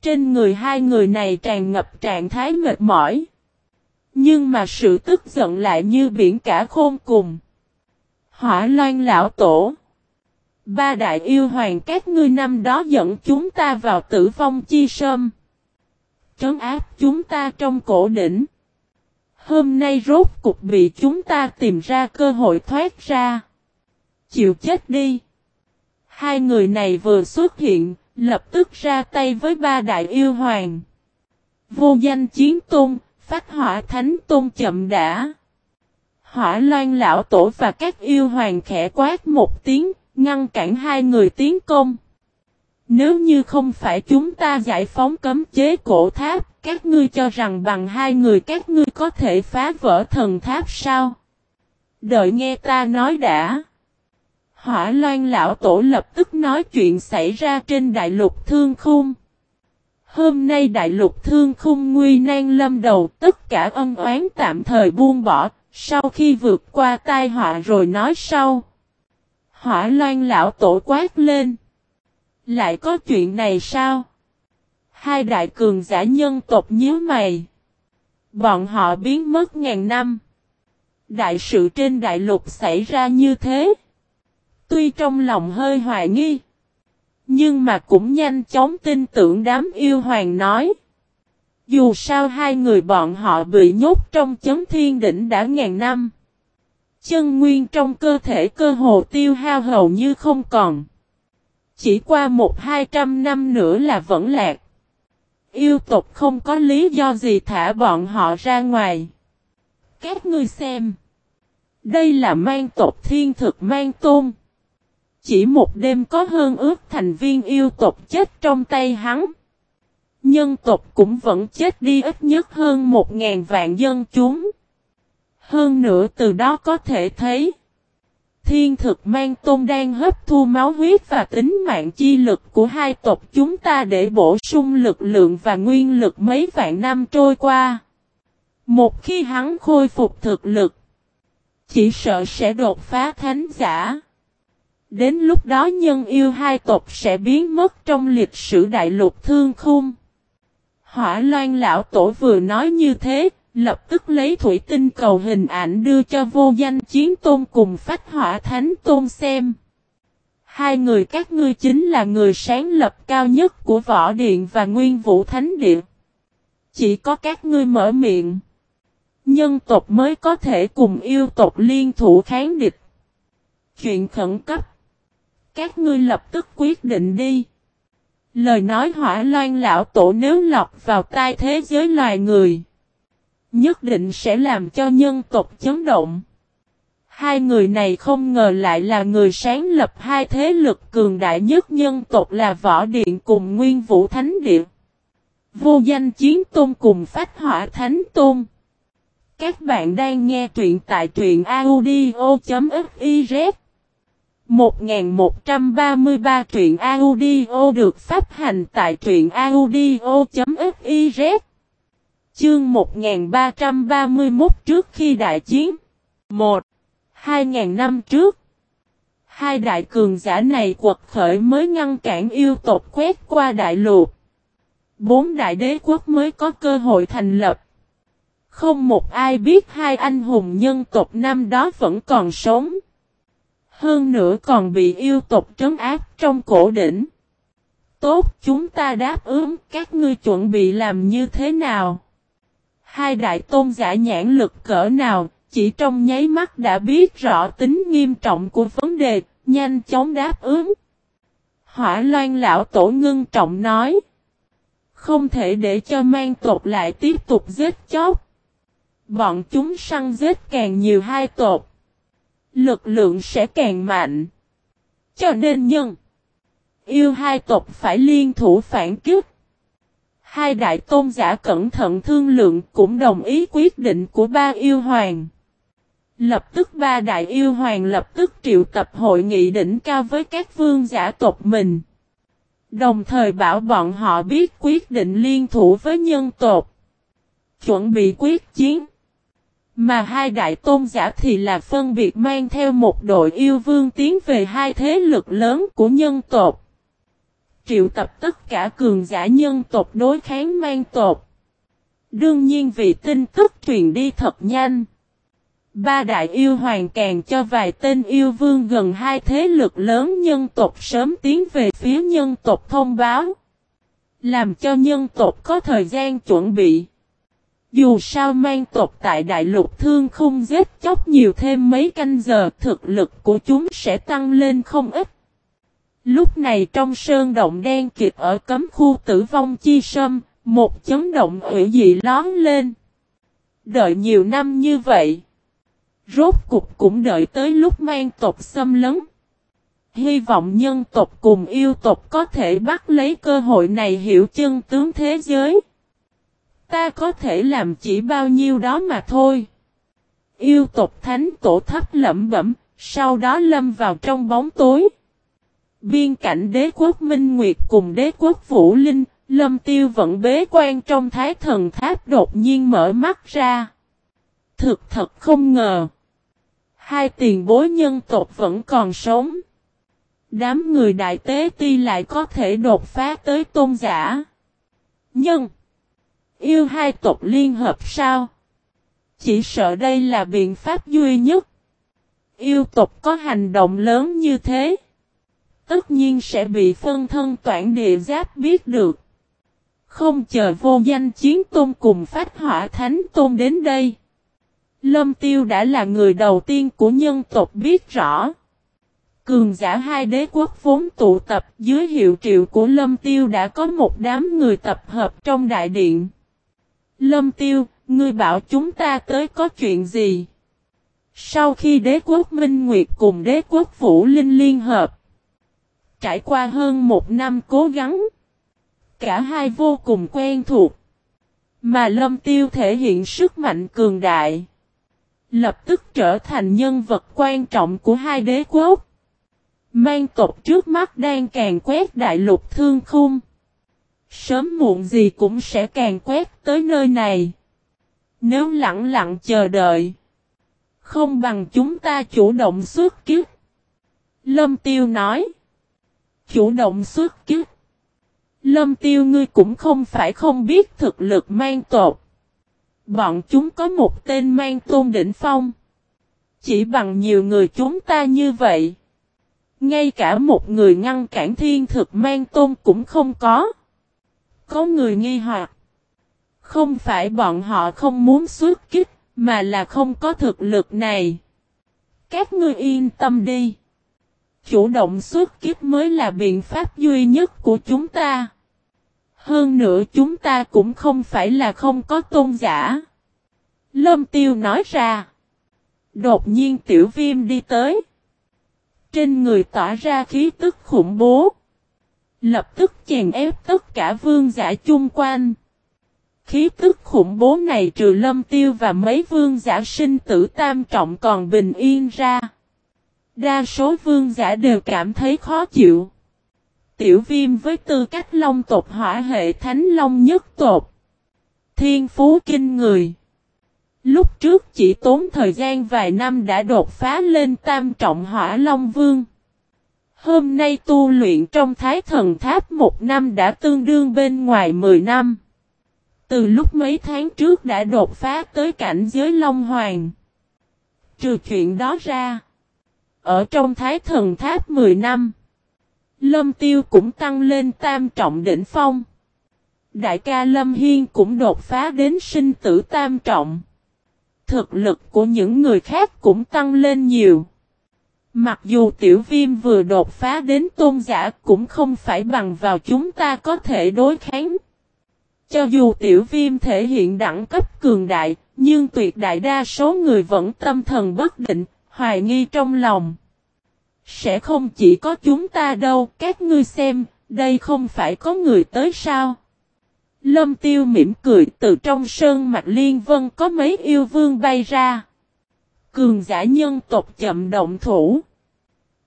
Trên người hai người này tràn ngập trạng thái mệt mỏi. Nhưng mà sự tức giận lại như biển cả khôn cùng. Hỏa loan lão tổ. Ba đại yêu hoàng các ngươi năm đó dẫn chúng ta vào tử vong chi sâm. Trấn áp chúng ta trong cổ đỉnh. Hôm nay rốt cục bị chúng ta tìm ra cơ hội thoát ra. Chịu chết đi. Hai người này vừa xuất hiện, lập tức ra tay với ba đại yêu hoàng. Vô danh chiến tôn, phát hỏa thánh tôn chậm đã. Hỏa loan lão tổ và các yêu hoàng khẽ quát một tiếng, ngăn cản hai người tiến công. Nếu như không phải chúng ta giải phóng cấm chế cổ tháp, các ngươi cho rằng bằng hai người các ngươi có thể phá vỡ thần tháp sao? Đợi nghe ta nói đã. Hỏa loan lão tổ lập tức nói chuyện xảy ra trên đại lục thương khung. Hôm nay đại lục thương khung nguy nan lâm đầu tất cả ân oán tạm thời buông bỏ, sau khi vượt qua tai họa rồi nói sau. Hỏa loan lão tổ quát lên. Lại có chuyện này sao? Hai đại cường giả nhân tộc nhíu mày. Bọn họ biến mất ngàn năm. Đại sự trên đại lục xảy ra như thế. Tuy trong lòng hơi hoài nghi. Nhưng mà cũng nhanh chóng tin tưởng đám yêu hoàng nói. Dù sao hai người bọn họ bị nhốt trong chấn thiên đỉnh đã ngàn năm. Chân nguyên trong cơ thể cơ hồ tiêu hao hầu như không còn. Chỉ qua một hai trăm năm nữa là vẫn lạc. Yêu tộc không có lý do gì thả bọn họ ra ngoài. Các ngươi xem. Đây là mang tộc thiên thực mang tôn. Chỉ một đêm có hơn ước thành viên yêu tộc chết trong tay hắn. Nhân tộc cũng vẫn chết đi ít nhất hơn một ngàn vạn dân chúng. Hơn nữa từ đó có thể thấy. Thiên thực mang tôn đang hấp thu máu huyết và tính mạng chi lực của hai tộc chúng ta để bổ sung lực lượng và nguyên lực mấy vạn năm trôi qua. Một khi hắn khôi phục thực lực, chỉ sợ sẽ đột phá thánh giả. Đến lúc đó nhân yêu hai tộc sẽ biến mất trong lịch sử đại lục thương khung. Hỏa loan lão tổ vừa nói như thế, lập tức lấy thủy tinh cầu hình ảnh đưa cho vô danh chiến tôn cùng phách hỏa thánh tôn xem. Hai người các ngươi chính là người sáng lập cao nhất của võ điện và nguyên vũ thánh điện. Chỉ có các ngươi mở miệng. Nhân tộc mới có thể cùng yêu tộc liên thủ kháng địch. Chuyện khẩn cấp. Các ngươi lập tức quyết định đi. Lời nói hỏa loan lão tổ nếu lọc vào tai thế giới loài người. Nhất định sẽ làm cho nhân tộc chấn động. Hai người này không ngờ lại là người sáng lập hai thế lực cường đại nhất nhân tộc là Võ Điện cùng Nguyên Vũ Thánh Điện. Vô danh chiến tôn cùng phách hỏa thánh tôn. Các bạn đang nghe truyện tại truyện audio.fiz 1133 truyện audio được phát hành tại truyện audio.fiz Chương 1331 trước khi đại chiến 1. 2.000 năm trước Hai đại cường giả này quật khởi mới ngăn cản yêu tộc quét qua đại lục Bốn đại đế quốc mới có cơ hội thành lập Không một ai biết hai anh hùng nhân tộc năm đó vẫn còn sống hơn nữa còn bị yêu tộc trấn áp trong cổ đỉnh. Tốt, chúng ta đáp ứng các ngươi chuẩn bị làm như thế nào? Hai đại tôn giả nhãn lực cỡ nào, chỉ trong nháy mắt đã biết rõ tính nghiêm trọng của vấn đề, nhanh chóng đáp ứng. Hỏa loan lão tổ ngưng trọng nói. Không thể để cho mang tộc lại tiếp tục giết chóc. Bọn chúng săn giết càng nhiều hai tộc lực lượng sẽ càng mạnh. Cho nên nhân, yêu hai tộc phải liên thủ phản kích. Hai đại tôn giả cẩn thận thương lượng cũng đồng ý quyết định của ba yêu hoàng. Lập tức ba đại yêu hoàng lập tức triệu tập hội nghị đỉnh cao với các vương giả tộc mình. Đồng thời bảo bọn họ biết quyết định liên thủ với nhân tộc. Chuẩn bị quyết chiến. Mà hai đại tôn giả thì là phân biệt mang theo một đội yêu vương tiến về hai thế lực lớn của nhân tộc. Triệu tập tất cả cường giả nhân tộc đối kháng mang tộc. Đương nhiên vì tin tức truyền đi thật nhanh. Ba đại yêu hoàng càng cho vài tên yêu vương gần hai thế lực lớn nhân tộc sớm tiến về phía nhân tộc thông báo. Làm cho nhân tộc có thời gian chuẩn bị. Dù sao mang tộc tại đại lục thương không giết chóc nhiều thêm mấy canh giờ, thực lực của chúng sẽ tăng lên không ít. Lúc này trong sơn động đen kịp ở cấm khu tử vong chi sâm, một chấn động hữu dị lón lên. Đợi nhiều năm như vậy. Rốt cục cũng đợi tới lúc mang tộc xâm lấn. Hy vọng nhân tộc cùng yêu tộc có thể bắt lấy cơ hội này hiểu chân tướng thế giới. Ta có thể làm chỉ bao nhiêu đó mà thôi. Yêu tộc thánh tổ thấp lẩm bẩm, sau đó lâm vào trong bóng tối. Biên cảnh đế quốc Minh Nguyệt cùng đế quốc Vũ Linh, lâm tiêu vẫn bế quan trong thái thần tháp đột nhiên mở mắt ra. Thực thật không ngờ. Hai tiền bối nhân tộc vẫn còn sống. Đám người đại tế ti lại có thể đột phá tới tôn giả. nhưng Yêu hai tộc liên hợp sao? Chỉ sợ đây là biện pháp duy nhất. Yêu tộc có hành động lớn như thế. Tất nhiên sẽ bị phân thân toản địa giáp biết được. Không chờ vô danh chiến tôn cùng phát hỏa thánh tôn đến đây. Lâm Tiêu đã là người đầu tiên của nhân tộc biết rõ. Cường giả hai đế quốc vốn tụ tập dưới hiệu triệu của Lâm Tiêu đã có một đám người tập hợp trong đại điện. Lâm Tiêu, ngươi bảo chúng ta tới có chuyện gì? Sau khi đế quốc Minh Nguyệt cùng đế quốc Vũ Linh liên hợp, trải qua hơn một năm cố gắng, cả hai vô cùng quen thuộc, mà Lâm Tiêu thể hiện sức mạnh cường đại, lập tức trở thành nhân vật quan trọng của hai đế quốc. Mang tộc trước mắt đang càng quét đại lục thương khung. Sớm muộn gì cũng sẽ càng quét tới nơi này. Nếu lặng lặng chờ đợi. Không bằng chúng ta chủ động xuất kích. Lâm Tiêu nói. Chủ động xuất kích. Lâm Tiêu ngươi cũng không phải không biết thực lực mang tột. Bọn chúng có một tên mang tôn đỉnh phong. Chỉ bằng nhiều người chúng ta như vậy. Ngay cả một người ngăn cản thiên thực mang tôn cũng không có. Có người nghi hoặc. Không phải bọn họ không muốn xuất kích, mà là không có thực lực này. Các ngươi yên tâm đi. Chủ động xuất kiếp mới là biện pháp duy nhất của chúng ta. Hơn nữa chúng ta cũng không phải là không có tôn giả. Lâm tiêu nói ra. Đột nhiên tiểu viêm đi tới. Trên người tỏa ra khí tức khủng bố. Lập tức chèn ép tất cả vương giả chung quanh. Khí tức khủng bố này trừ lâm tiêu và mấy vương giả sinh tử tam trọng còn bình yên ra. Đa số vương giả đều cảm thấy khó chịu. Tiểu viêm với tư cách long tộc hỏa hệ thánh long nhất tộc. Thiên phú kinh người. Lúc trước chỉ tốn thời gian vài năm đã đột phá lên tam trọng hỏa long vương. Hôm nay tu luyện trong thái thần tháp một năm đã tương đương bên ngoài 10 năm. Từ lúc mấy tháng trước đã đột phá tới cảnh giới Long Hoàng. Trừ chuyện đó ra. Ở trong thái thần tháp 10 năm. Lâm Tiêu cũng tăng lên tam trọng đỉnh phong. Đại ca Lâm Hiên cũng đột phá đến sinh tử tam trọng. Thực lực của những người khác cũng tăng lên nhiều. Mặc dù tiểu viêm vừa đột phá đến tôn giả cũng không phải bằng vào chúng ta có thể đối kháng. Cho dù tiểu viêm thể hiện đẳng cấp cường đại, nhưng tuyệt đại đa số người vẫn tâm thần bất định, hoài nghi trong lòng. Sẽ không chỉ có chúng ta đâu, các ngươi xem, đây không phải có người tới sao. Lâm tiêu mỉm cười từ trong sơn mặt liên vân có mấy yêu vương bay ra. Cường giả nhân tộc chậm động thủ.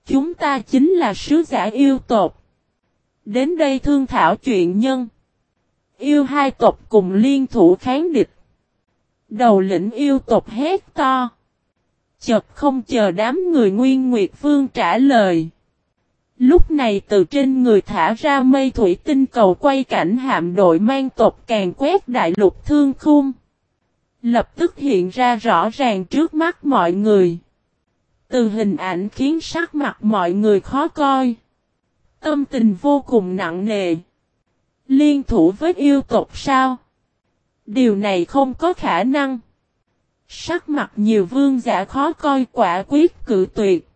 Chúng ta chính là sứ giả yêu tộc. Đến đây thương thảo chuyện nhân. Yêu hai tộc cùng liên thủ kháng địch. Đầu lĩnh yêu tộc hét to chợt không chờ đám người nguyên nguyệt vương trả lời. Lúc này từ trên người thả ra mây thủy tinh cầu quay cảnh hạm đội mang tộc càng quét đại lục thương khung. Lập tức hiện ra rõ ràng trước mắt mọi người. Từ hình ảnh khiến sắc mặt mọi người khó coi. Tâm tình vô cùng nặng nề. Liên thủ với yêu tộc sao? Điều này không có khả năng. Sắc mặt nhiều vương giả khó coi quả quyết cự tuyệt.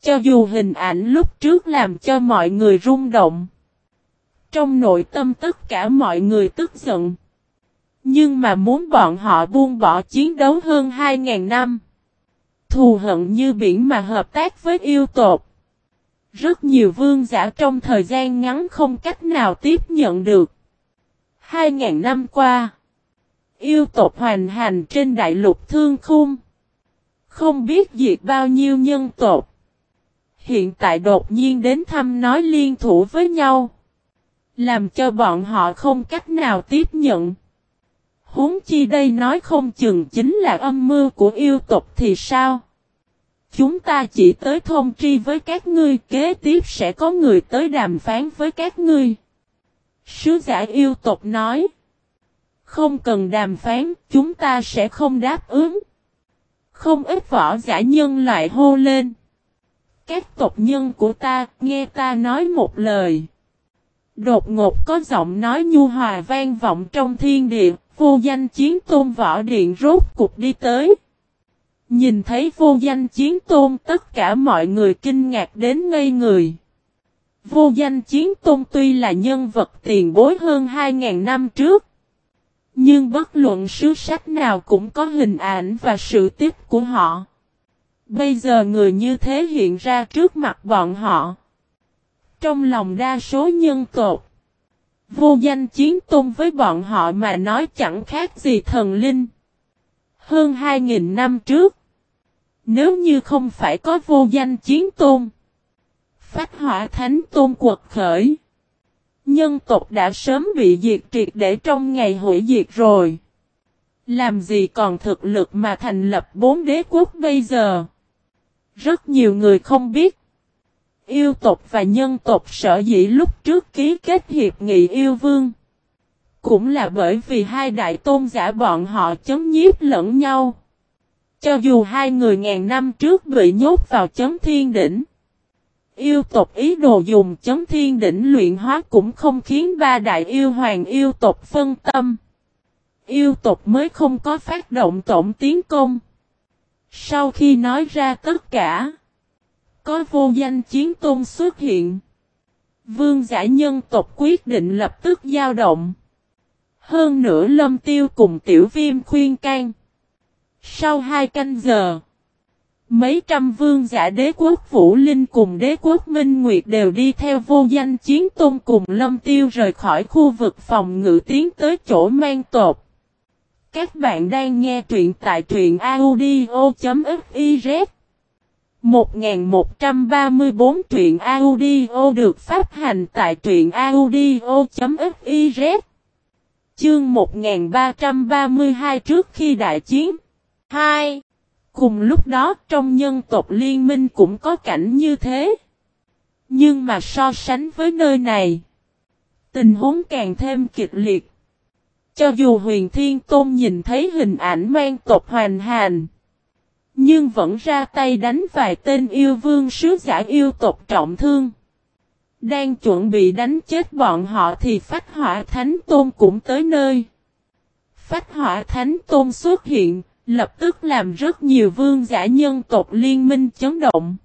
Cho dù hình ảnh lúc trước làm cho mọi người rung động. Trong nội tâm tất cả mọi người tức giận. Nhưng mà muốn bọn họ buông bỏ chiến đấu hơn 2.000 năm. Thù hận như biển mà hợp tác với yêu tộc. Rất nhiều vương giả trong thời gian ngắn không cách nào tiếp nhận được. 2.000 năm qua. Yêu tộc hoành hành trên đại lục thương khung. Không biết diệt bao nhiêu nhân tộc. Hiện tại đột nhiên đến thăm nói liên thủ với nhau. Làm cho bọn họ không cách nào tiếp nhận. Huống chi đây nói không chừng chính là âm mưu của yêu tộc thì sao? Chúng ta chỉ tới thông tri với các ngươi, kế tiếp sẽ có người tới đàm phán với các ngươi. Sứ giả yêu tộc nói. Không cần đàm phán, chúng ta sẽ không đáp ứng. Không ít võ giả nhân lại hô lên. Các tộc nhân của ta, nghe ta nói một lời. Đột ngột có giọng nói nhu hòa vang vọng trong thiên địa, vô danh chiến tôn võ điện rốt cục đi tới. Nhìn thấy vô danh chiến tôn tất cả mọi người kinh ngạc đến ngây người. Vô danh chiến tôn tuy là nhân vật tiền bối hơn 2.000 năm trước. Nhưng bất luận sứ sách nào cũng có hình ảnh và sự tiếp của họ. Bây giờ người như thế hiện ra trước mặt bọn họ. Trong lòng đa số nhân cột Vô danh chiến tôn với bọn họ mà nói chẳng khác gì thần linh. Hơn 2.000 năm trước. Nếu như không phải có vô danh chiến tôn. Phát hỏa thánh tôn quật khởi. Nhân tộc đã sớm bị diệt triệt để trong ngày hủy diệt rồi. Làm gì còn thực lực mà thành lập bốn đế quốc bây giờ? Rất nhiều người không biết. Yêu tộc và nhân tộc sở dĩ lúc trước ký kết hiệp nghị yêu vương. Cũng là bởi vì hai đại tôn giả bọn họ chấm nhiếp lẫn nhau. Cho dù hai người ngàn năm trước bị nhốt vào chấm thiên đỉnh. Yêu tộc ý đồ dùng chấn thiên đỉnh luyện hóa cũng không khiến ba đại yêu hoàng yêu tộc phân tâm. Yêu tộc mới không có phát động tổng tiến công. Sau khi nói ra tất cả, có vô danh chiến tôn xuất hiện. Vương giả nhân tộc quyết định lập tức giao động. Hơn nữa lâm tiêu cùng tiểu viêm khuyên can. Sau hai canh giờ, mấy trăm vương giả đế quốc Vũ Linh cùng đế quốc Minh Nguyệt đều đi theo vô danh chiến tôn cùng lâm tiêu rời khỏi khu vực phòng ngự tiến tới chỗ mang tột. Các bạn đang nghe truyện tại truyện audio.fiz 1134 truyện audio được phát hành tại truyện audio.fiz Chương 1332 trước khi đại chiến 2. Cùng lúc đó trong nhân tộc liên minh cũng có cảnh như thế. Nhưng mà so sánh với nơi này, tình huống càng thêm kịch liệt. Cho dù huyền thiên tôn nhìn thấy hình ảnh mang tộc hoàn hành, nhưng vẫn ra tay đánh vài tên yêu vương sứ giả yêu tộc trọng thương. Đang chuẩn bị đánh chết bọn họ thì phách hỏa thánh tôn cũng tới nơi. Phách hỏa thánh tôn xuất hiện, lập tức làm rất nhiều vương giả nhân tộc liên minh chấn động.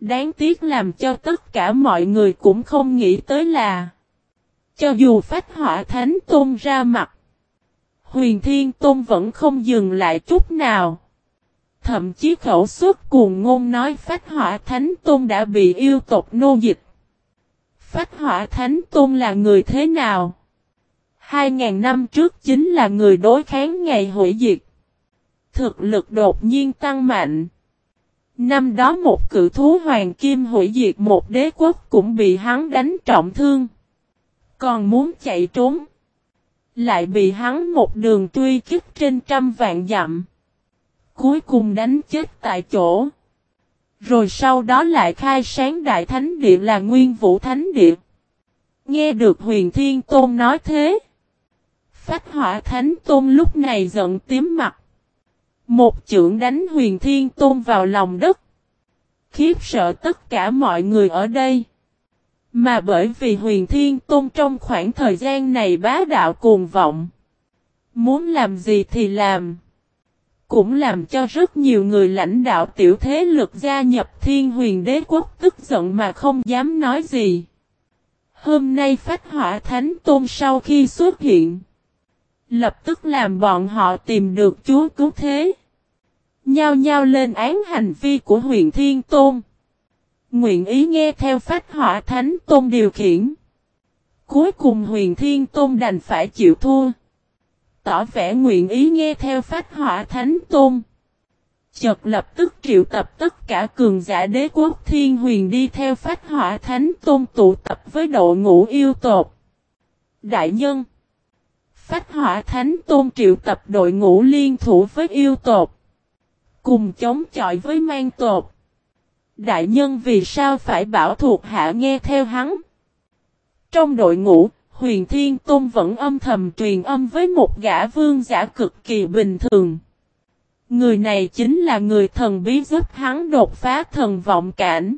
Đáng tiếc làm cho tất cả mọi người cũng không nghĩ tới là, Cho dù phách hỏa thánh tôn ra mặt, Huyền thiên tôn vẫn không dừng lại chút nào Thậm chí khẩu suất cuồng ngôn nói phách hỏa thánh tôn đã bị yêu tộc nô dịch Phách hỏa thánh tôn là người thế nào? Hai ngàn năm trước chính là người đối kháng ngày hủy diệt. Thực lực đột nhiên tăng mạnh. Năm đó một cự thú hoàng kim hủy diệt một đế quốc cũng bị hắn đánh trọng thương. Còn muốn chạy trốn. Lại bị hắn một đường truy kích trên trăm vạn dặm. Cuối cùng đánh chết tại chỗ. Rồi sau đó lại khai sáng đại thánh địa là nguyên vũ thánh địa. Nghe được huyền thiên tôn nói thế. Phách hỏa thánh tôn lúc này giận tím mặt. Một chưởng đánh huyền thiên tôn vào lòng đất. Khiếp sợ tất cả mọi người ở đây. Mà bởi vì huyền thiên tôn trong khoảng thời gian này bá đạo cuồng vọng. Muốn làm gì thì làm. Cũng làm cho rất nhiều người lãnh đạo tiểu thế lực gia nhập thiên huyền đế quốc tức giận mà không dám nói gì. Hôm nay phách hỏa thánh tôn sau khi xuất hiện. Lập tức làm bọn họ tìm được chúa cứu thế. Nhao nhao lên án hành vi của huyền thiên tôn. Nguyện ý nghe theo phách hỏa thánh tôn điều khiển. Cuối cùng huyền thiên tôn đành phải chịu thua. Tỏ vẻ nguyện ý nghe theo phách hỏa thánh tôn. Chợt lập tức triệu tập tất cả cường giả đế quốc thiên huyền đi theo phách hỏa thánh tôn tụ tập với độ ngũ yêu tột. Đại nhân Phách hỏa thánh tôn triệu tập đội ngũ liên thủ với yêu tột. Cùng chống chọi với mang tột. Đại nhân vì sao phải bảo thuộc hạ nghe theo hắn? Trong đội ngũ, huyền thiên tôn vẫn âm thầm truyền âm với một gã vương giả cực kỳ bình thường. Người này chính là người thần bí giúp hắn đột phá thần vọng cảnh.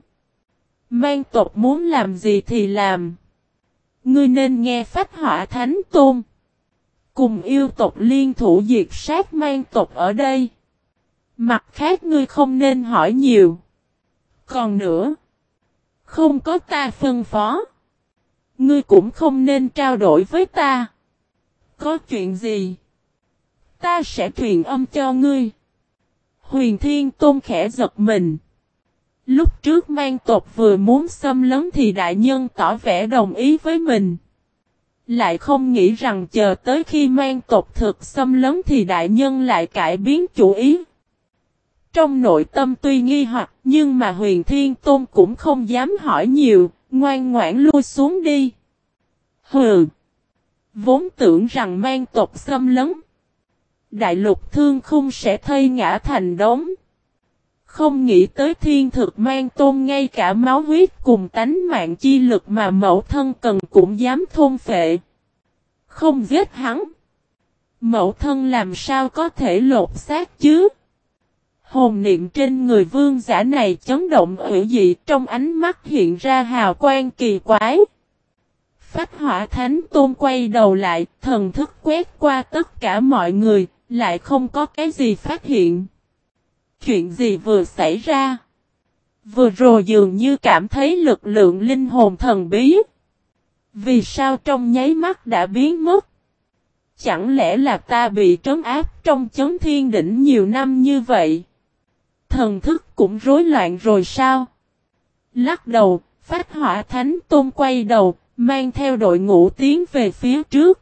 Mang tộc muốn làm gì thì làm. Ngươi nên nghe phách hỏa thánh tôn. Cùng yêu tộc liên thủ diệt sát mang tộc ở đây. Mặt khác ngươi không nên hỏi nhiều. Còn nữa. Không có ta phân phó. Ngươi cũng không nên trao đổi với ta. Có chuyện gì? Ta sẽ truyền âm cho ngươi. Huyền Thiên Tôn khẽ giật mình. Lúc trước mang tộc vừa muốn xâm lấn thì đại nhân tỏ vẻ đồng ý với mình. Lại không nghĩ rằng chờ tới khi mang tộc thực xâm lấn thì đại nhân lại cải biến chủ ý. Trong nội tâm tuy nghi hoặc nhưng mà huyền thiên tôn cũng không dám hỏi nhiều, ngoan ngoãn lui xuống đi. Hừ! Vốn tưởng rằng mang tộc xâm lấn. Đại lục thương khung sẽ thây ngã thành đống. Không nghĩ tới thiên thực mang tôn ngay cả máu huyết cùng tánh mạng chi lực mà mẫu thân cần cũng dám thôn phệ. Không giết hắn. Mẫu thân làm sao có thể lột xác chứ? Hồn niệm trên người vương giả này chấn động ủy dị trong ánh mắt hiện ra hào quang kỳ quái. Phát hỏa thánh tôn quay đầu lại, thần thức quét qua tất cả mọi người, lại không có cái gì phát hiện. Chuyện gì vừa xảy ra? Vừa rồi dường như cảm thấy lực lượng linh hồn thần bí. Vì sao trong nháy mắt đã biến mất? Chẳng lẽ là ta bị trấn áp trong chấn thiên đỉnh nhiều năm như vậy? Thần thức cũng rối loạn rồi sao? Lắc đầu, Phát hỏa thánh tôn quay đầu, mang theo đội ngũ tiến về phía trước.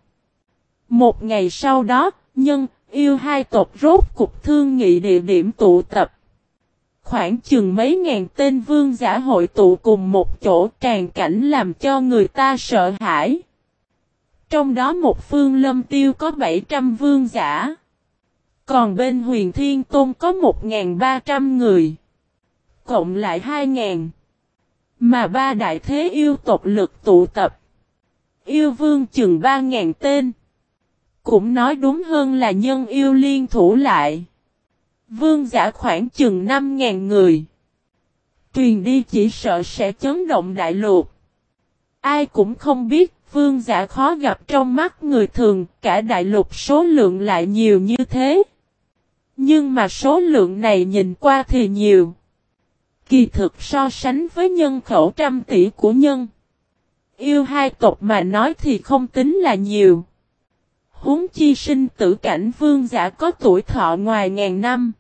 Một ngày sau đó, nhân, yêu hai tộc rốt cục thương nghị địa điểm tụ tập. Khoảng chừng mấy ngàn tên vương giả hội tụ cùng một chỗ tràn cảnh làm cho người ta sợ hãi. Trong đó một phương lâm tiêu có 700 vương giả. Còn bên huyền thiên tôn có 1.300 người. Cộng lại 2.000. Mà ba đại thế yêu tộc lực tụ tập. Yêu vương chừng 3.000 tên. Cũng nói đúng hơn là nhân yêu liên thủ lại. Vương giả khoảng chừng 5.000 người. Truyền đi chỉ sợ sẽ chấn động đại lục. Ai cũng không biết vương giả khó gặp trong mắt người thường, cả đại lục số lượng lại nhiều như thế. Nhưng mà số lượng này nhìn qua thì nhiều. Kỳ thực so sánh với nhân khẩu trăm tỷ của nhân. Yêu hai tộc mà nói thì không tính là nhiều. Huống chi sinh tử cảnh vương giả có tuổi thọ ngoài ngàn năm.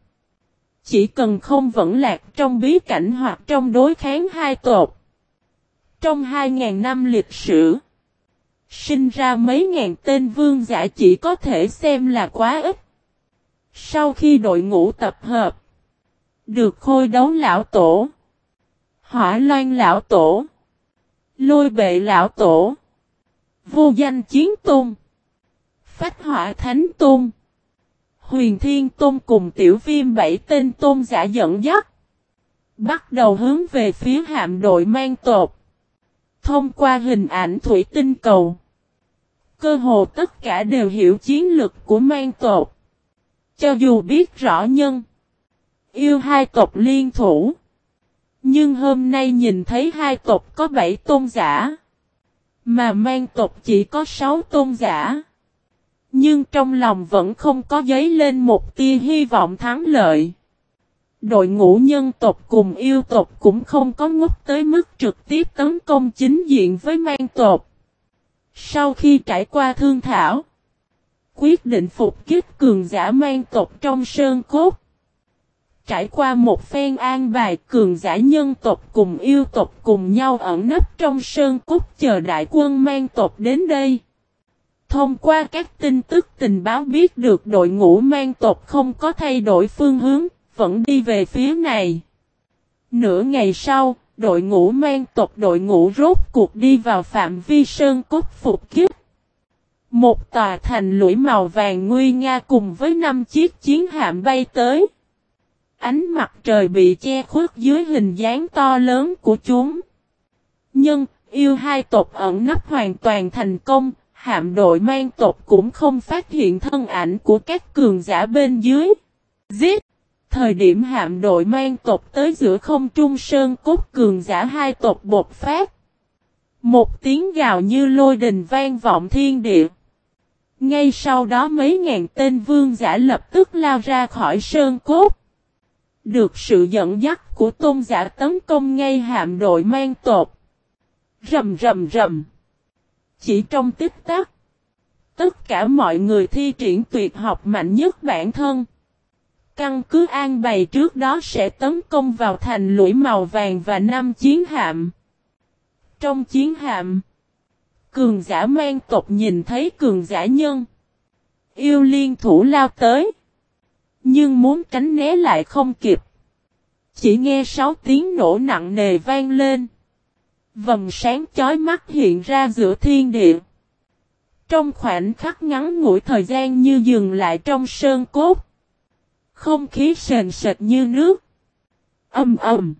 Chỉ cần không vẫn lạc trong bí cảnh hoặc trong đối kháng hai tộc. Trong hai ngàn năm lịch sử. Sinh ra mấy ngàn tên vương giả chỉ có thể xem là quá ít. Sau khi đội ngũ tập hợp. Được khôi đấu lão tổ. Hỏa loan lão tổ. Lôi bệ lão tổ. Vô danh chiến tôn. Phách hỏa thánh tôn. Huyền thiên tôn cùng tiểu viêm bảy tên tôn giả dẫn dắt. Bắt đầu hướng về phía hạm đội mang tột. Thông qua hình ảnh thủy tinh cầu. Cơ hồ tất cả đều hiểu chiến lực của mang tột. Cho dù biết rõ nhân. Yêu hai tộc liên thủ. Nhưng hôm nay nhìn thấy hai tộc có bảy tôn giả. Mà mang tộc chỉ có sáu tôn giả. Nhưng trong lòng vẫn không có giấy lên một tia hy vọng thắng lợi. Đội ngũ nhân tộc cùng yêu tộc cũng không có ngốc tới mức trực tiếp tấn công chính diện với mang tộc. Sau khi trải qua thương thảo, quyết định phục kích cường giả mang tộc trong sơn cốt. Trải qua một phen an bài cường giả nhân tộc cùng yêu tộc cùng nhau ẩn nấp trong sơn cốt chờ đại quân mang tộc đến đây. Thông qua các tin tức tình báo biết được đội ngũ mang tộc không có thay đổi phương hướng, vẫn đi về phía này. Nửa ngày sau, đội ngũ mang tộc đội ngũ rốt cuộc đi vào phạm vi sơn cốt phục kiếp. Một tòa thành lũy màu vàng nguy nga cùng với năm chiếc chiến hạm bay tới. Ánh mặt trời bị che khuất dưới hình dáng to lớn của chúng. Nhưng, yêu hai tộc ẩn nấp hoàn toàn thành công, hạm đội mang tộc cũng không phát hiện thân ảnh của các cường giả bên dưới. Giết! Thời điểm hạm đội mang tộc tới giữa không trung sơn cốt cường giả hai tộc bột phát. Một tiếng gào như lôi đình vang vọng thiên địa. Ngay sau đó mấy ngàn tên vương giả lập tức lao ra khỏi sơn cốt. Được sự dẫn dắt của tôn giả tấn công ngay hạm đội mang tộc. Rầm rầm rầm. Chỉ trong tích tắc. Tất cả mọi người thi triển tuyệt học mạnh nhất bản thân. Căn cứ an bày trước đó sẽ tấn công vào thành lũy màu vàng và năm chiến hạm. Trong chiến hạm, cường giả mang tộc nhìn thấy cường giả nhân. Yêu liên thủ lao tới. Nhưng muốn tránh né lại không kịp. Chỉ nghe sáu tiếng nổ nặng nề vang lên. Vầng sáng chói mắt hiện ra giữa thiên địa. Trong khoảnh khắc ngắn ngủi thời gian như dừng lại trong sơn cốt. Không khí sền sệt như nước. Âm ầm.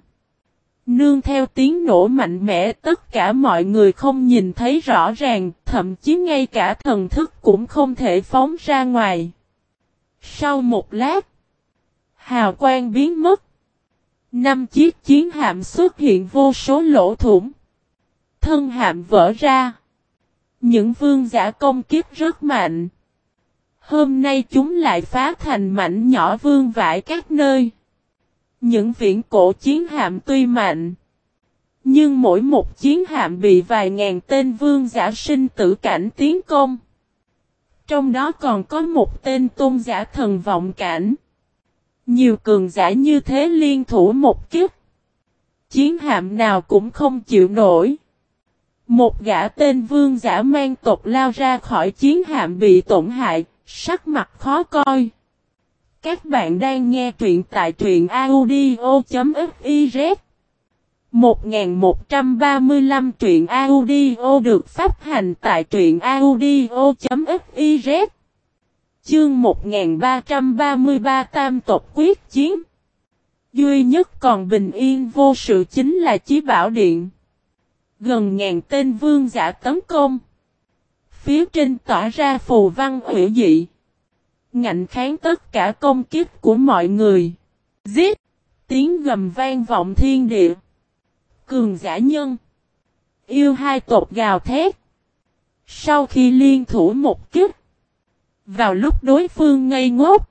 Nương theo tiếng nổ mạnh mẽ tất cả mọi người không nhìn thấy rõ ràng, thậm chí ngay cả thần thức cũng không thể phóng ra ngoài. Sau một lát, Hào quang biến mất. Năm chiếc chiến hạm xuất hiện vô số lỗ thủng. Thân hạm vỡ ra. Những vương giả công kiếp rất mạnh. Hôm nay chúng lại phá thành mảnh nhỏ vương vãi các nơi. Những viễn cổ chiến hạm tuy mạnh. Nhưng mỗi một chiến hạm bị vài ngàn tên vương giả sinh tử cảnh tiến công. Trong đó còn có một tên tôn giả thần vọng cảnh. Nhiều cường giả như thế liên thủ một kiếp. Chiến hạm nào cũng không chịu nổi. Một gã tên vương giả mang tộc lao ra khỏi chiến hạm bị tổn hại, sắc mặt khó coi. Các bạn đang nghe truyện tại truyện audio.fiz 1135 truyện audio được phát hành tại truyện audio.fiz Chương 1333 Tam tộc quyết chiến. Duy nhất còn bình yên vô sự chính là Chí Bảo Điện. Gần ngàn tên vương giả tấn công. Phía trên tỏa ra phù văn hữu dị. Ngạnh kháng tất cả công kích của mọi người Giết Tiếng gầm vang vọng thiên địa Cường giả nhân Yêu hai tộc gào thét Sau khi liên thủ một kích. vào lúc đối phương ngây ngốc.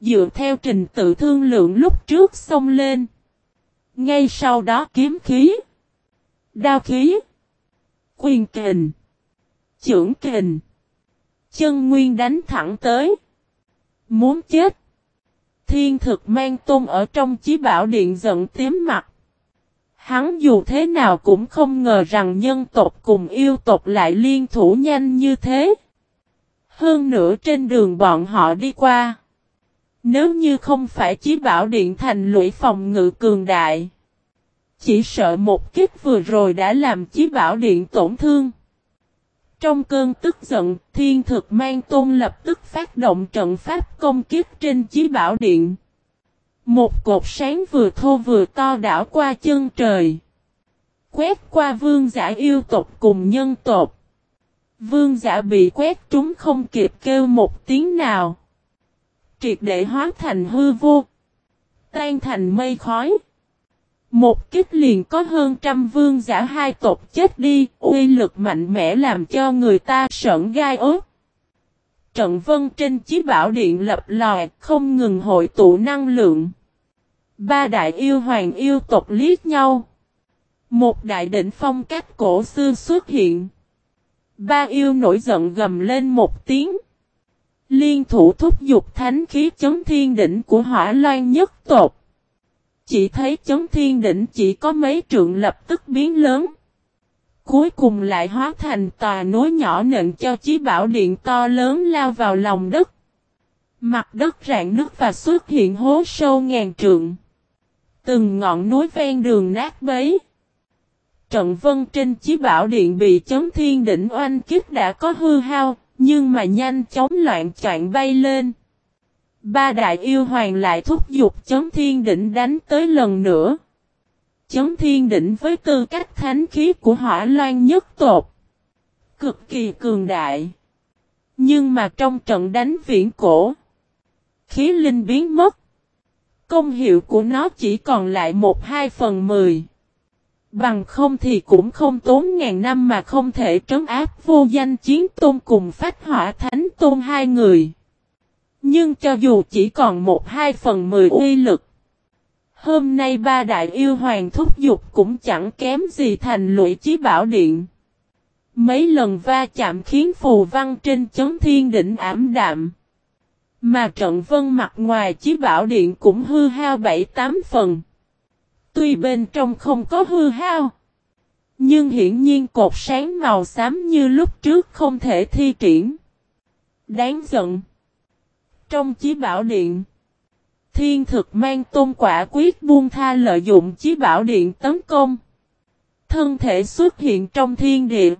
Dựa theo trình tự thương lượng lúc trước xông lên. Ngay sau đó kiếm khí. Đao khí. Quyền kình. Chưởng kình. Chân nguyên đánh thẳng tới. Muốn chết. Thiên thực mang tôn ở trong chí bảo điện giận tím mặt. Hắn dù thế nào cũng không ngờ rằng nhân tộc cùng yêu tộc lại liên thủ nhanh như thế. Hơn nữa trên đường bọn họ đi qua. Nếu như không phải chí bảo điện thành lũy phòng ngự cường đại. Chỉ sợ một kích vừa rồi đã làm chí bảo điện tổn thương. Trong cơn tức giận, thiên thực mang tôn lập tức phát động trận pháp công kiếp trên chí bảo điện. Một cột sáng vừa thô vừa to đảo qua chân trời. Quét qua vương giả yêu tộc cùng nhân tộc. Vương giả bị quét trúng không kịp kêu một tiếng nào. Triệt để hóa thành hư vô. Tan thành mây khói. Một kích liền có hơn trăm vương giả hai tộc chết đi, uy lực mạnh mẽ làm cho người ta sợn gai ớt. Trận vân trên chí bảo điện lập lòi, không ngừng hội tụ năng lượng. Ba đại yêu hoàng yêu tộc liếc nhau. Một đại đỉnh phong cách cổ xưa xuất hiện. Ba yêu nổi giận gầm lên một tiếng. Liên thủ thúc giục thánh khí chấn thiên đỉnh của hỏa loan nhất tộc chỉ thấy chấn thiên đỉnh chỉ có mấy trượng lập tức biến lớn. Cuối cùng lại hóa thành tòa núi nhỏ nện cho chí bảo điện to lớn lao vào lòng đất. Mặt đất rạn nước và xuất hiện hố sâu ngàn trượng. Từng ngọn núi ven đường nát bấy trận vân trên chí bảo điện bị chấn thiên đỉnh oanh kích đã có hư hao, nhưng mà nhanh chóng loạn choạng bay lên. Ba đại yêu hoàng lại thúc giục chấn thiên đỉnh đánh tới lần nữa. Chấn thiên đỉnh với tư cách thánh khí của hỏa loan nhất tột. Cực kỳ cường đại. Nhưng mà trong trận đánh viễn cổ, khí linh biến mất. Công hiệu của nó chỉ còn lại một hai phần mười. Bằng không thì cũng không tốn ngàn năm mà không thể trấn áp vô danh chiến tôn cùng phát hỏa thánh tôn hai người. Nhưng cho dù chỉ còn một hai phần mười uy lực. Hôm nay ba đại yêu hoàng thúc dục cũng chẳng kém gì thành lũy chí bảo điện. Mấy lần va chạm khiến phù văn trên chấn thiên đỉnh ảm đạm. Mà trận vân mặt ngoài chí bảo điện cũng hư hao bảy tám phần. Tuy bên trong không có hư hao. Nhưng hiển nhiên cột sáng màu xám như lúc trước không thể thi triển. Đáng giận. Trong chí bảo điện. Thiên thực mang tôn quả quyết buông tha lợi dụng chí bảo điện tấn công. Thân thể xuất hiện trong thiên địa.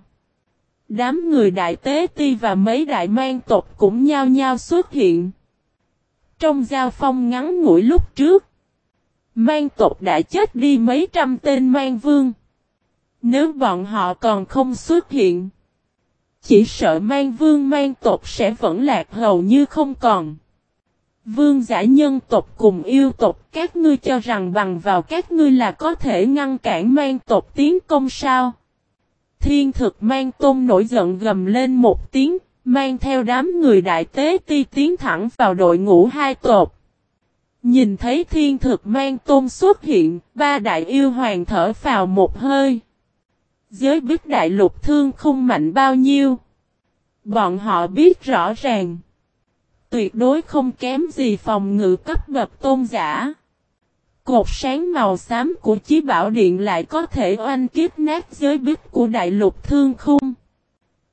Đám người đại tế ti và mấy đại mang tộc cũng nhao nhao xuất hiện. Trong giao phong ngắn ngủi lúc trước. Mang tộc đã chết đi mấy trăm tên mang vương. Nếu bọn họ còn không xuất hiện. Chỉ sợ mang vương mang tộc sẽ vẫn lạc hầu như không còn. Vương giả nhân tộc cùng yêu tộc các ngươi cho rằng bằng vào các ngươi là có thể ngăn cản mang tộc tiến công sao. Thiên thực mang tôn nổi giận gầm lên một tiếng, mang theo đám người đại tế ti tiến thẳng vào đội ngũ hai tộc. Nhìn thấy thiên thực mang tôn xuất hiện, ba đại yêu hoàng thở vào một hơi. Giới biết đại lục thương không mạnh bao nhiêu. Bọn họ biết rõ ràng. Tuyệt đối không kém gì phòng ngự cấp bậc tôn giả. Cột sáng màu xám của chí bảo điện lại có thể oanh kiếp nát giới bích của đại lục thương khung.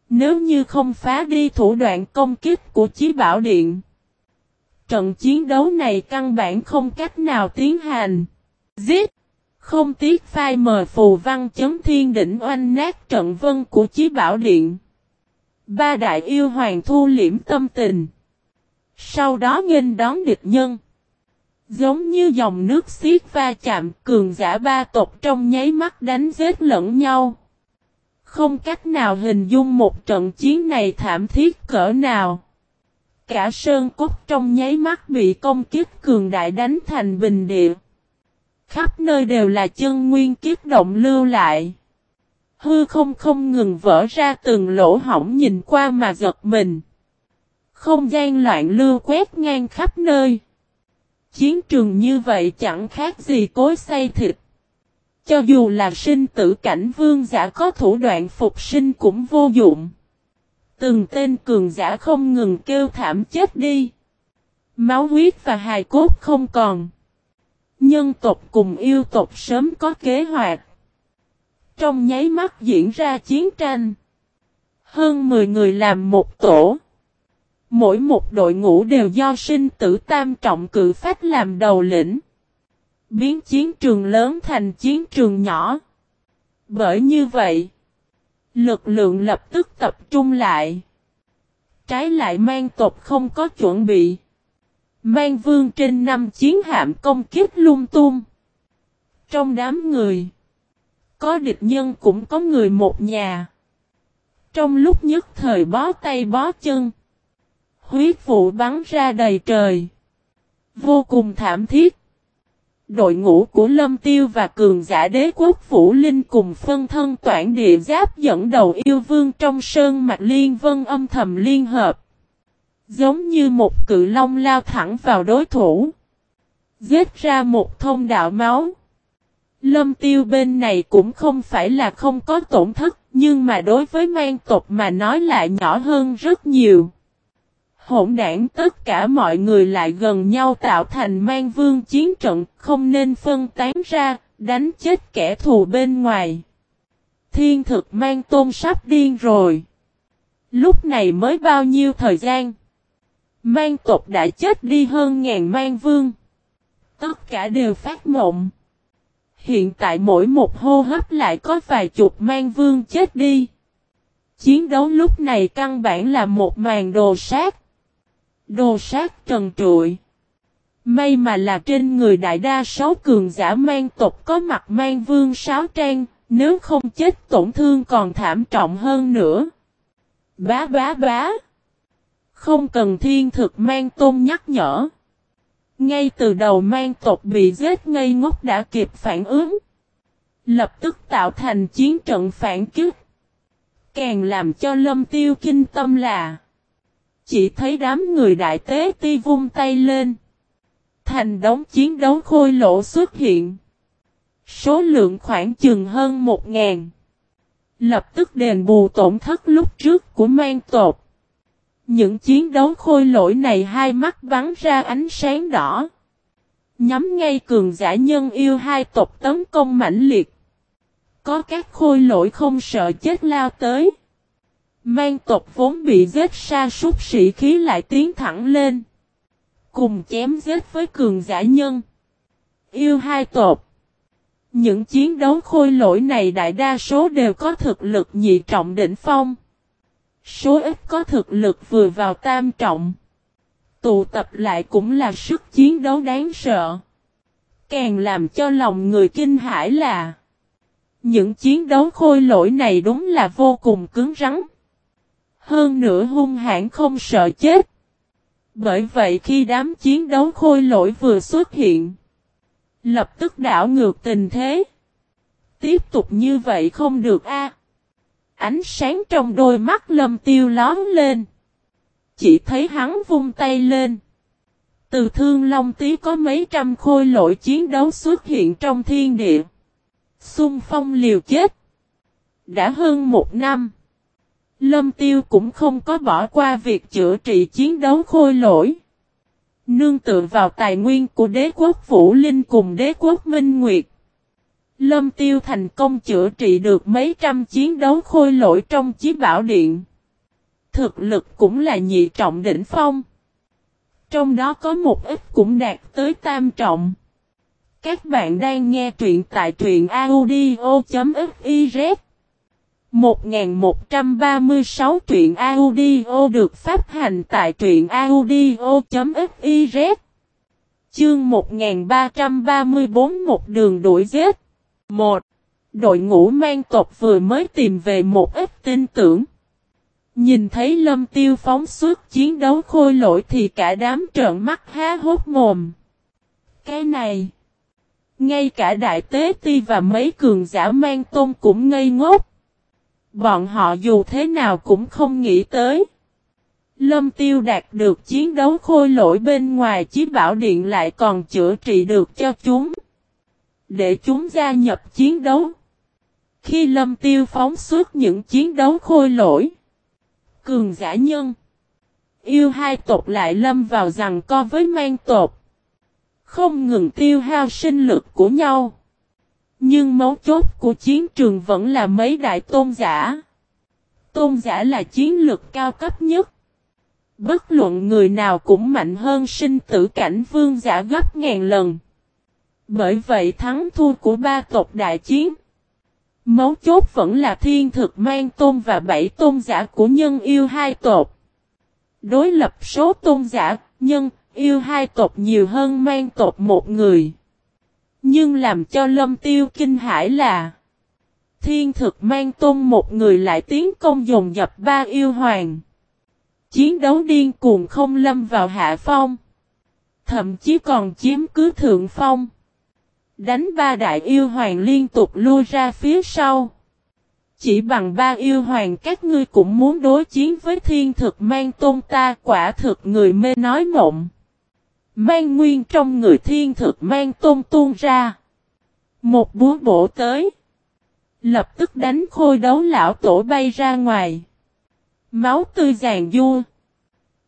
Nếu như không phá đi thủ đoạn công kích của chí bảo điện. Trận chiến đấu này căn bản không cách nào tiến hành. Giết! Không tiếc phai mờ phù văn chấn thiên đỉnh oanh nát trận vân của chí bảo điện. Ba đại yêu hoàng thu liễm tâm tình. Sau đó nghênh đón địch nhân. Giống như dòng nước xiết va chạm, cường giả ba tộc trong nháy mắt đánh giết lẫn nhau. Không cách nào hình dung một trận chiến này thảm thiết cỡ nào. Cả sơn cốt trong nháy mắt bị công kiếp cường đại đánh thành bình địa. Khắp nơi đều là chân nguyên kiếp động lưu lại. Hư không không ngừng vỡ ra từng lỗ hỏng nhìn qua mà giật mình. Không gian loạn lưu quét ngang khắp nơi. Chiến trường như vậy chẳng khác gì cối xay thịt. Cho dù là sinh tử cảnh vương giả có thủ đoạn phục sinh cũng vô dụng. Từng tên cường giả không ngừng kêu thảm chết đi. Máu huyết và hài cốt không còn. Nhân tộc cùng yêu tộc sớm có kế hoạch. Trong nháy mắt diễn ra chiến tranh. Hơn 10 người làm một tổ. Mỗi một đội ngũ đều do sinh tử tam trọng cự phách làm đầu lĩnh. Biến chiến trường lớn thành chiến trường nhỏ. Bởi như vậy, lực lượng lập tức tập trung lại. Trái lại mang tộc không có chuẩn bị. Mang vương trên năm chiến hạm công kiếp lung tung. Trong đám người, có địch nhân cũng có người một nhà. Trong lúc nhất thời bó tay bó chân, huyết vụ bắn ra đầy trời. Vô cùng thảm thiết. Đội ngũ của Lâm Tiêu và cường giả đế quốc Vũ Linh cùng phân thân toản địa giáp dẫn đầu yêu vương trong sơn mạch liên vân âm thầm liên hợp. Giống như một cự long lao thẳng vào đối thủ. Giết ra một thông đạo máu. Lâm tiêu bên này cũng không phải là không có tổn thất, nhưng mà đối với mang tộc mà nói lại nhỏ hơn rất nhiều. Hỗn đảng tất cả mọi người lại gần nhau tạo thành mang vương chiến trận, không nên phân tán ra, đánh chết kẻ thù bên ngoài. Thiên thực mang tôn sắp điên rồi. Lúc này mới bao nhiêu thời gian? Mang tộc đã chết đi hơn ngàn mang vương. Tất cả đều phát mộng. Hiện tại mỗi một hô hấp lại có vài chục mang vương chết đi. Chiến đấu lúc này căn bản là một màn đồ sát. Đồ sát trần trụi. May mà là trên người đại đa số cường giả mang tộc có mặt mang vương sáo trang, nếu không chết tổn thương còn thảm trọng hơn nữa. Bá bá bá. Không cần thiên thực mang tôn nhắc nhở. Ngay từ đầu mang tộc bị giết ngây ngốc đã kịp phản ứng. Lập tức tạo thành chiến trận phản kích. Càng làm cho lâm tiêu kinh tâm là chỉ thấy đám người đại tế ti vung tay lên. Thành đống chiến đấu khôi lỗ xuất hiện. Số lượng khoảng chừng hơn một ngàn. Lập tức đền bù tổn thất lúc trước của mang tột. Những chiến đấu khôi lỗi này hai mắt bắn ra ánh sáng đỏ. Nhắm ngay cường giả nhân yêu hai tộc tấn công mãnh liệt. Có các khôi lỗi không sợ chết lao tới. Mang tộc vốn bị giết sa súc sĩ khí lại tiến thẳng lên. Cùng chém giết với cường giả nhân. Yêu hai tộc. Những chiến đấu khôi lỗi này đại đa số đều có thực lực nhị trọng đỉnh phong. Số ít có thực lực vừa vào tam trọng. Tụ tập lại cũng là sức chiến đấu đáng sợ. Càng làm cho lòng người kinh hãi là, những chiến đấu khôi lỗi này đúng là vô cùng cứng rắn. Hơn nữa hung hãn không sợ chết. Bởi vậy khi đám chiến đấu khôi lỗi vừa xuất hiện, lập tức đảo ngược tình thế. Tiếp tục như vậy không được a. Ánh sáng trong đôi mắt lâm tiêu lón lên. Chỉ thấy hắn vung tay lên. Từ thương long tí có mấy trăm khôi lỗi chiến đấu xuất hiện trong thiên địa. Xung phong liều chết. Đã hơn một năm. Lâm tiêu cũng không có bỏ qua việc chữa trị chiến đấu khôi lỗi. Nương tựa vào tài nguyên của đế quốc Vũ Linh cùng đế quốc Minh Nguyệt. Lâm tiêu thành công chữa trị được mấy trăm chiến đấu khôi lỗi trong chí bảo điện. Thực lực cũng là nhị trọng đỉnh phong. Trong đó có một ít cũng đạt tới tam trọng. Các bạn đang nghe truyện tại truyện audio.fif 1136 truyện audio được phát hành tại truyện audio.fiz Chương 1334 một đường đuổi giết 1. Đội ngũ mang tộc vừa mới tìm về một ít tin tưởng. Nhìn thấy lâm tiêu phóng suốt chiến đấu khôi lỗi thì cả đám trợn mắt há hốt mồm. Cái này. Ngay cả đại tế ti và mấy cường giả mang tôn cũng ngây ngốc. Bọn họ dù thế nào cũng không nghĩ tới. Lâm tiêu đạt được chiến đấu khôi lỗi bên ngoài chí bảo điện lại còn chữa trị được cho chúng. Để chúng gia nhập chiến đấu. Khi lâm tiêu phóng suốt những chiến đấu khôi lỗi. Cường giả nhân. Yêu hai tộc lại lâm vào rằng co với mang tộc. Không ngừng tiêu hao sinh lực của nhau. Nhưng mấu chốt của chiến trường vẫn là mấy đại tôn giả. Tôn giả là chiến lực cao cấp nhất. Bất luận người nào cũng mạnh hơn sinh tử cảnh vương giả gấp ngàn lần. Bởi vậy thắng thua của ba tộc đại chiến. Mấu chốt vẫn là thiên thực mang tôn và bảy tôn giả của nhân yêu hai tộc. Đối lập số tôn giả, nhân, yêu hai tộc nhiều hơn mang tộc một người. Nhưng làm cho lâm tiêu kinh hãi là, Thiên thực mang tôn một người lại tiến công dồn dập ba yêu hoàng. Chiến đấu điên cuồng không lâm vào hạ phong. Thậm chí còn chiếm cứ thượng phong. Đánh ba đại yêu hoàng liên tục lui ra phía sau. Chỉ bằng ba yêu hoàng các ngươi cũng muốn đối chiến với thiên thực mang tôn ta quả thực người mê nói mộng. Mang nguyên trong người thiên thực mang tôn tuôn ra. Một búa bổ tới. Lập tức đánh khôi đấu lão tổ bay ra ngoài. Máu tươi giàn vua.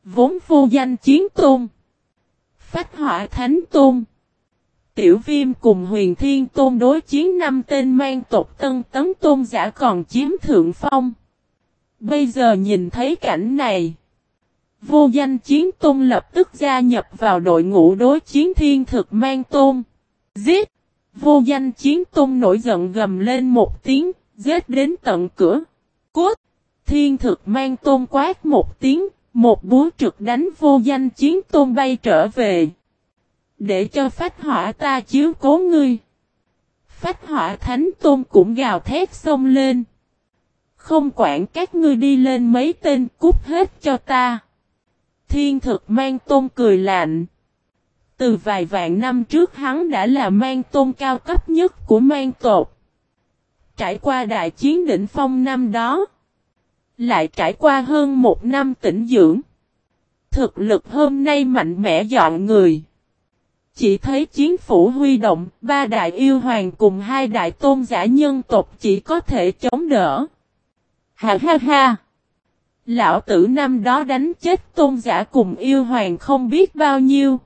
Vốn vô danh chiến tôn. Phách họa thánh tôn. Tiểu viêm cùng huyền thiên tôn đối chiến năm tên mang tộc tân tấn tôn giả còn chiếm thượng phong. Bây giờ nhìn thấy cảnh này. Vô danh chiến tôn lập tức gia nhập vào đội ngũ đối chiến thiên thực mang tôn. Giết! Vô danh chiến tôn nổi giận gầm lên một tiếng, giết đến tận cửa. Cốt! Thiên thực mang tôn quát một tiếng, một búa trực đánh vô danh chiến tôn bay trở về. Để cho phách hỏa ta chiếu cố ngươi. Phách hỏa thánh tôn cũng gào thét xông lên. Không quản các ngươi đi lên mấy tên cút hết cho ta. Thiên thực mang tôn cười lạnh. Từ vài vạn năm trước hắn đã là mang tôn cao cấp nhất của mang tột. Trải qua đại chiến đỉnh phong năm đó. Lại trải qua hơn một năm tĩnh dưỡng. Thực lực hôm nay mạnh mẽ dọn người. Chỉ thấy chiến phủ huy động, ba đại yêu hoàng cùng hai đại tôn giả nhân tộc chỉ có thể chống đỡ. Ha ha ha! Lão tử năm đó đánh chết tôn giả cùng yêu hoàng không biết bao nhiêu.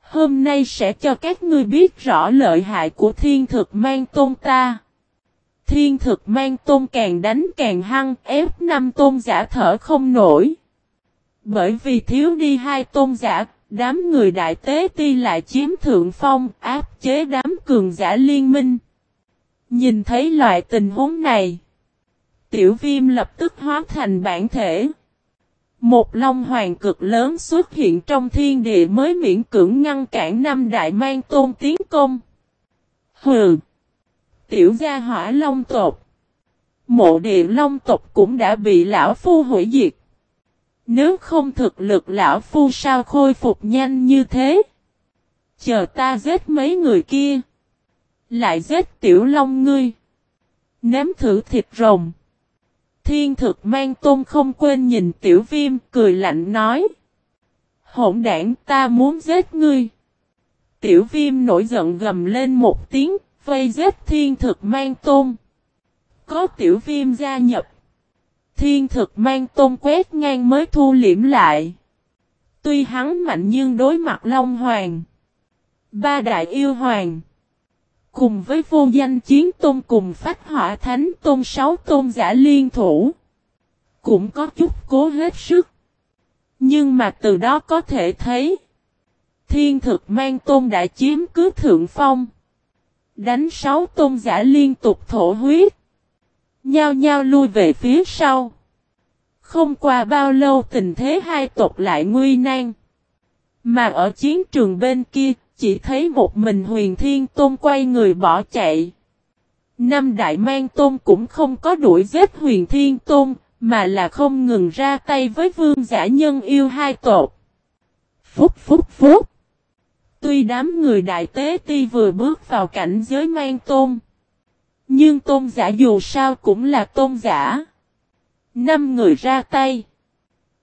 Hôm nay sẽ cho các ngươi biết rõ lợi hại của thiên thực mang tôn ta. Thiên thực mang tôn càng đánh càng hăng ép năm tôn giả thở không nổi. Bởi vì thiếu đi hai tôn giả, đám người đại tế ti lại chiếm thượng phong áp chế đám cường giả liên minh. Nhìn thấy loại tình huống này. Tiểu viêm lập tức hóa thành bản thể. Một long hoàng cực lớn xuất hiện trong thiên địa mới miễn cưỡng ngăn cản năm đại mang tôn tiến công. Hừ! Tiểu gia hỏa long tộc. Mộ địa long tộc cũng đã bị lão phu hủy diệt. Nếu không thực lực lão phu sao khôi phục nhanh như thế? Chờ ta giết mấy người kia. Lại giết tiểu long ngươi. Nếm thử thịt rồng. Thiên thực mang tôn không quên nhìn tiểu viêm cười lạnh nói. Hỗn đảng ta muốn giết ngươi. Tiểu viêm nổi giận gầm lên một tiếng, vây giết thiên thực mang tôn. Có tiểu viêm gia nhập. Thiên thực mang tôn quét ngang mới thu liễm lại. Tuy hắn mạnh nhưng đối mặt Long Hoàng. Ba đại yêu hoàng. Cùng với vô danh chiến tôn cùng phách hỏa thánh tôn sáu tôn giả liên thủ. Cũng có chút cố hết sức. Nhưng mà từ đó có thể thấy. Thiên thực mang tôn đã chiếm cứ thượng phong. Đánh sáu tôn giả liên tục thổ huyết. Nhao nhao lui về phía sau. Không qua bao lâu tình thế hai tộc lại nguy nan. Mà ở chiến trường bên kia, chỉ thấy một mình huyền thiên tôn quay người bỏ chạy. Năm đại mang tôn cũng không có đuổi giết huyền thiên tôn, mà là không ngừng ra tay với vương giả nhân yêu hai tộc. Phúc phúc phúc. Tuy đám người đại tế ti vừa bước vào cảnh giới mang tôn. Nhưng tôn giả dù sao cũng là tôn giả. Năm người ra tay.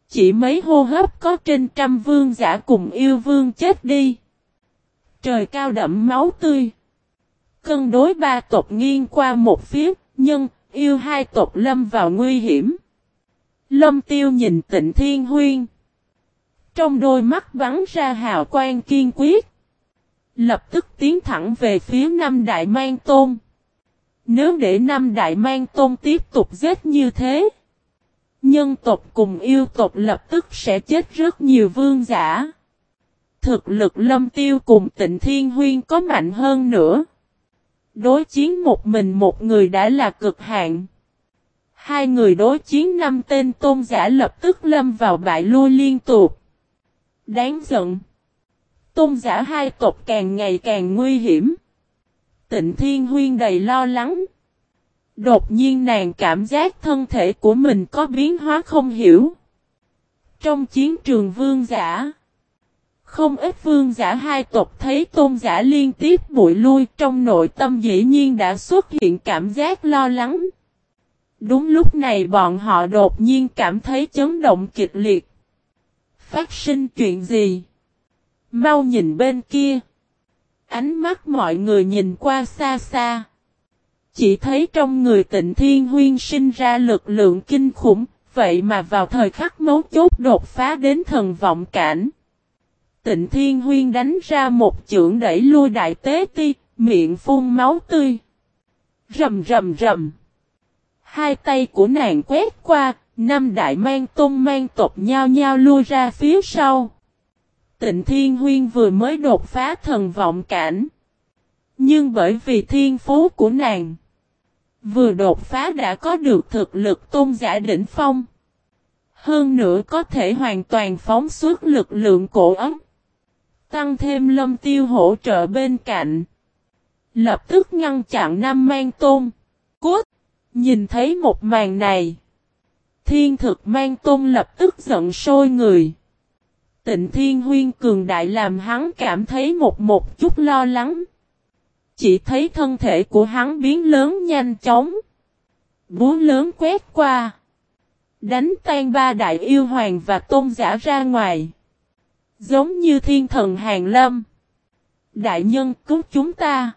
Chỉ mấy hô hấp có trên trăm vương giả cùng yêu vương chết đi. Trời cao đậm máu tươi. Cân đối ba tộc nghiêng qua một phía, nhưng yêu hai tộc lâm vào nguy hiểm. Lâm tiêu nhìn tịnh thiên huyên. Trong đôi mắt bắn ra hào quang kiên quyết. Lập tức tiến thẳng về phía năm đại mang tôn. Nếu để năm đại mang tôn tiếp tục giết như thế. Nhân tộc cùng yêu tộc lập tức sẽ chết rất nhiều vương giả. Thực lực lâm tiêu cùng tịnh thiên huyên có mạnh hơn nữa. Đối chiến một mình một người đã là cực hạn. Hai người đối chiến năm tên tôn giả lập tức lâm vào bại lui liên tục. Đáng giận. Tôn giả hai tộc càng ngày càng nguy hiểm. Tịnh Thiên Huyên đầy lo lắng. Đột nhiên nàng cảm giác thân thể của mình có biến hóa không hiểu. Trong chiến trường vương giả. Không ít vương giả hai tộc thấy tôn giả liên tiếp bụi lui trong nội tâm dĩ nhiên đã xuất hiện cảm giác lo lắng. Đúng lúc này bọn họ đột nhiên cảm thấy chấn động kịch liệt. Phát sinh chuyện gì? Mau nhìn bên kia. Ánh mắt mọi người nhìn qua xa xa. Chỉ thấy trong người tịnh thiên huyên sinh ra lực lượng kinh khủng, vậy mà vào thời khắc mấu chốt đột phá đến thần vọng cảnh. Tịnh thiên huyên đánh ra một chưởng đẩy lui đại tế ti, miệng phun máu tươi. Rầm rầm rầm. Hai tay của nàng quét qua, năm đại mang tung mang tộc nhau nhau lui ra phía sau. Tịnh Thiên Huyên vừa mới đột phá thần vọng cảnh. Nhưng bởi vì thiên phú của nàng, vừa đột phá đã có được thực lực tôn giả đỉnh phong. Hơn nữa có thể hoàn toàn phóng xuất lực lượng cổ ấm. Tăng thêm lâm tiêu hỗ trợ bên cạnh. Lập tức ngăn chặn nam mang tôn. Cút! Nhìn thấy một màn này. Thiên thực mang tôn lập tức giận sôi người. Tịnh thiên huyên cường đại làm hắn cảm thấy một một chút lo lắng. Chỉ thấy thân thể của hắn biến lớn nhanh chóng. Búa lớn quét qua. Đánh tan ba đại yêu hoàng và tôn giả ra ngoài. Giống như thiên thần hàng lâm. Đại nhân cứu chúng ta.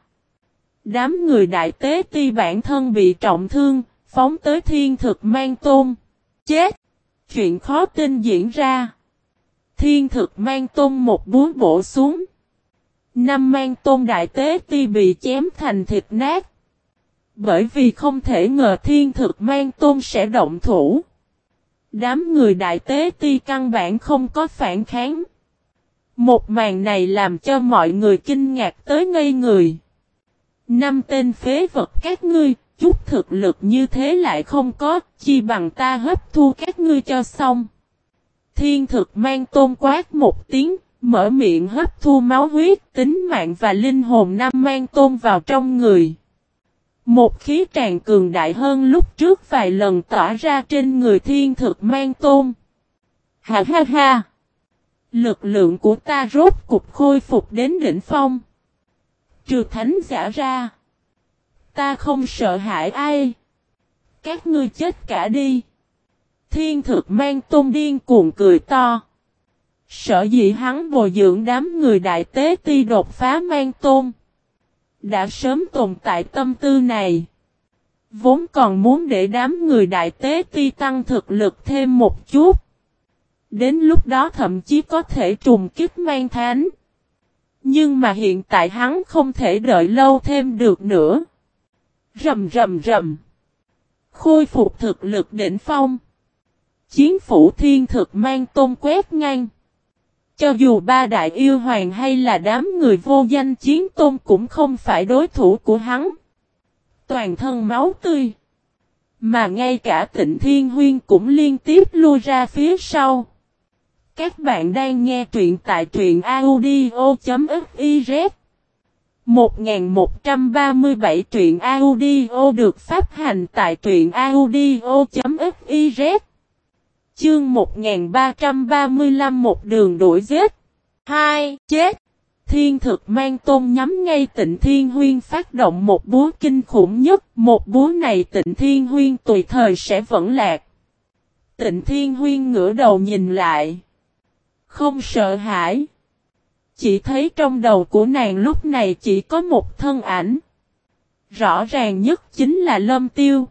Đám người đại tế ti bản thân bị trọng thương, phóng tới thiên thực mang tôn. Chết! Chuyện khó tin diễn ra. Thiên thực mang tôn một búa bổ xuống. Năm mang tôn đại tế ti bị chém thành thịt nát. Bởi vì không thể ngờ thiên thực mang tôn sẽ động thủ. Đám người đại tế ti căn bản không có phản kháng. Một màn này làm cho mọi người kinh ngạc tới ngây người. Năm tên phế vật các ngươi, chút thực lực như thế lại không có, chi bằng ta hấp thu các ngươi cho xong. Thiên thực mang tôn quát một tiếng, mở miệng hấp thu máu huyết, tính mạng và linh hồn năm mang tôn vào trong người. Một khí tràn cường đại hơn lúc trước vài lần tỏa ra trên người thiên thực mang tôn. Ha ha ha! Lực lượng của ta rốt cục khôi phục đến đỉnh phong. Trừ thánh giả ra. Ta không sợ hãi ai. Các ngươi chết cả đi. Thiên thực mang tôn điên cuồng cười to. Sợ gì hắn bồi dưỡng đám người đại tế ti đột phá mang tôn. Đã sớm tồn tại tâm tư này. Vốn còn muốn để đám người đại tế ti tăng thực lực thêm một chút. Đến lúc đó thậm chí có thể trùng kiếp mang thánh. Nhưng mà hiện tại hắn không thể đợi lâu thêm được nữa. Rầm rầm rầm. Khôi phục thực lực đỉnh phong. Chiến phủ thiên thực mang tôn quét ngang. Cho dù ba đại yêu hoàng hay là đám người vô danh chiến tôn cũng không phải đối thủ của hắn. Toàn thân máu tươi. Mà ngay cả tịnh thiên huyên cũng liên tiếp lui ra phía sau. Các bạn đang nghe truyện tại truyện audio.fiz 1137 truyện audio được phát hành tại truyện audio.fiz Chương 1335 một đường đuổi giết. 2. Chết. Thiên thực mang tôn nhắm ngay tịnh thiên huyên phát động một búa kinh khủng nhất. Một búa này tịnh thiên huyên tùy thời sẽ vẫn lạc. Tịnh thiên huyên ngửa đầu nhìn lại. Không sợ hãi. Chỉ thấy trong đầu của nàng lúc này chỉ có một thân ảnh. Rõ ràng nhất chính là lâm tiêu.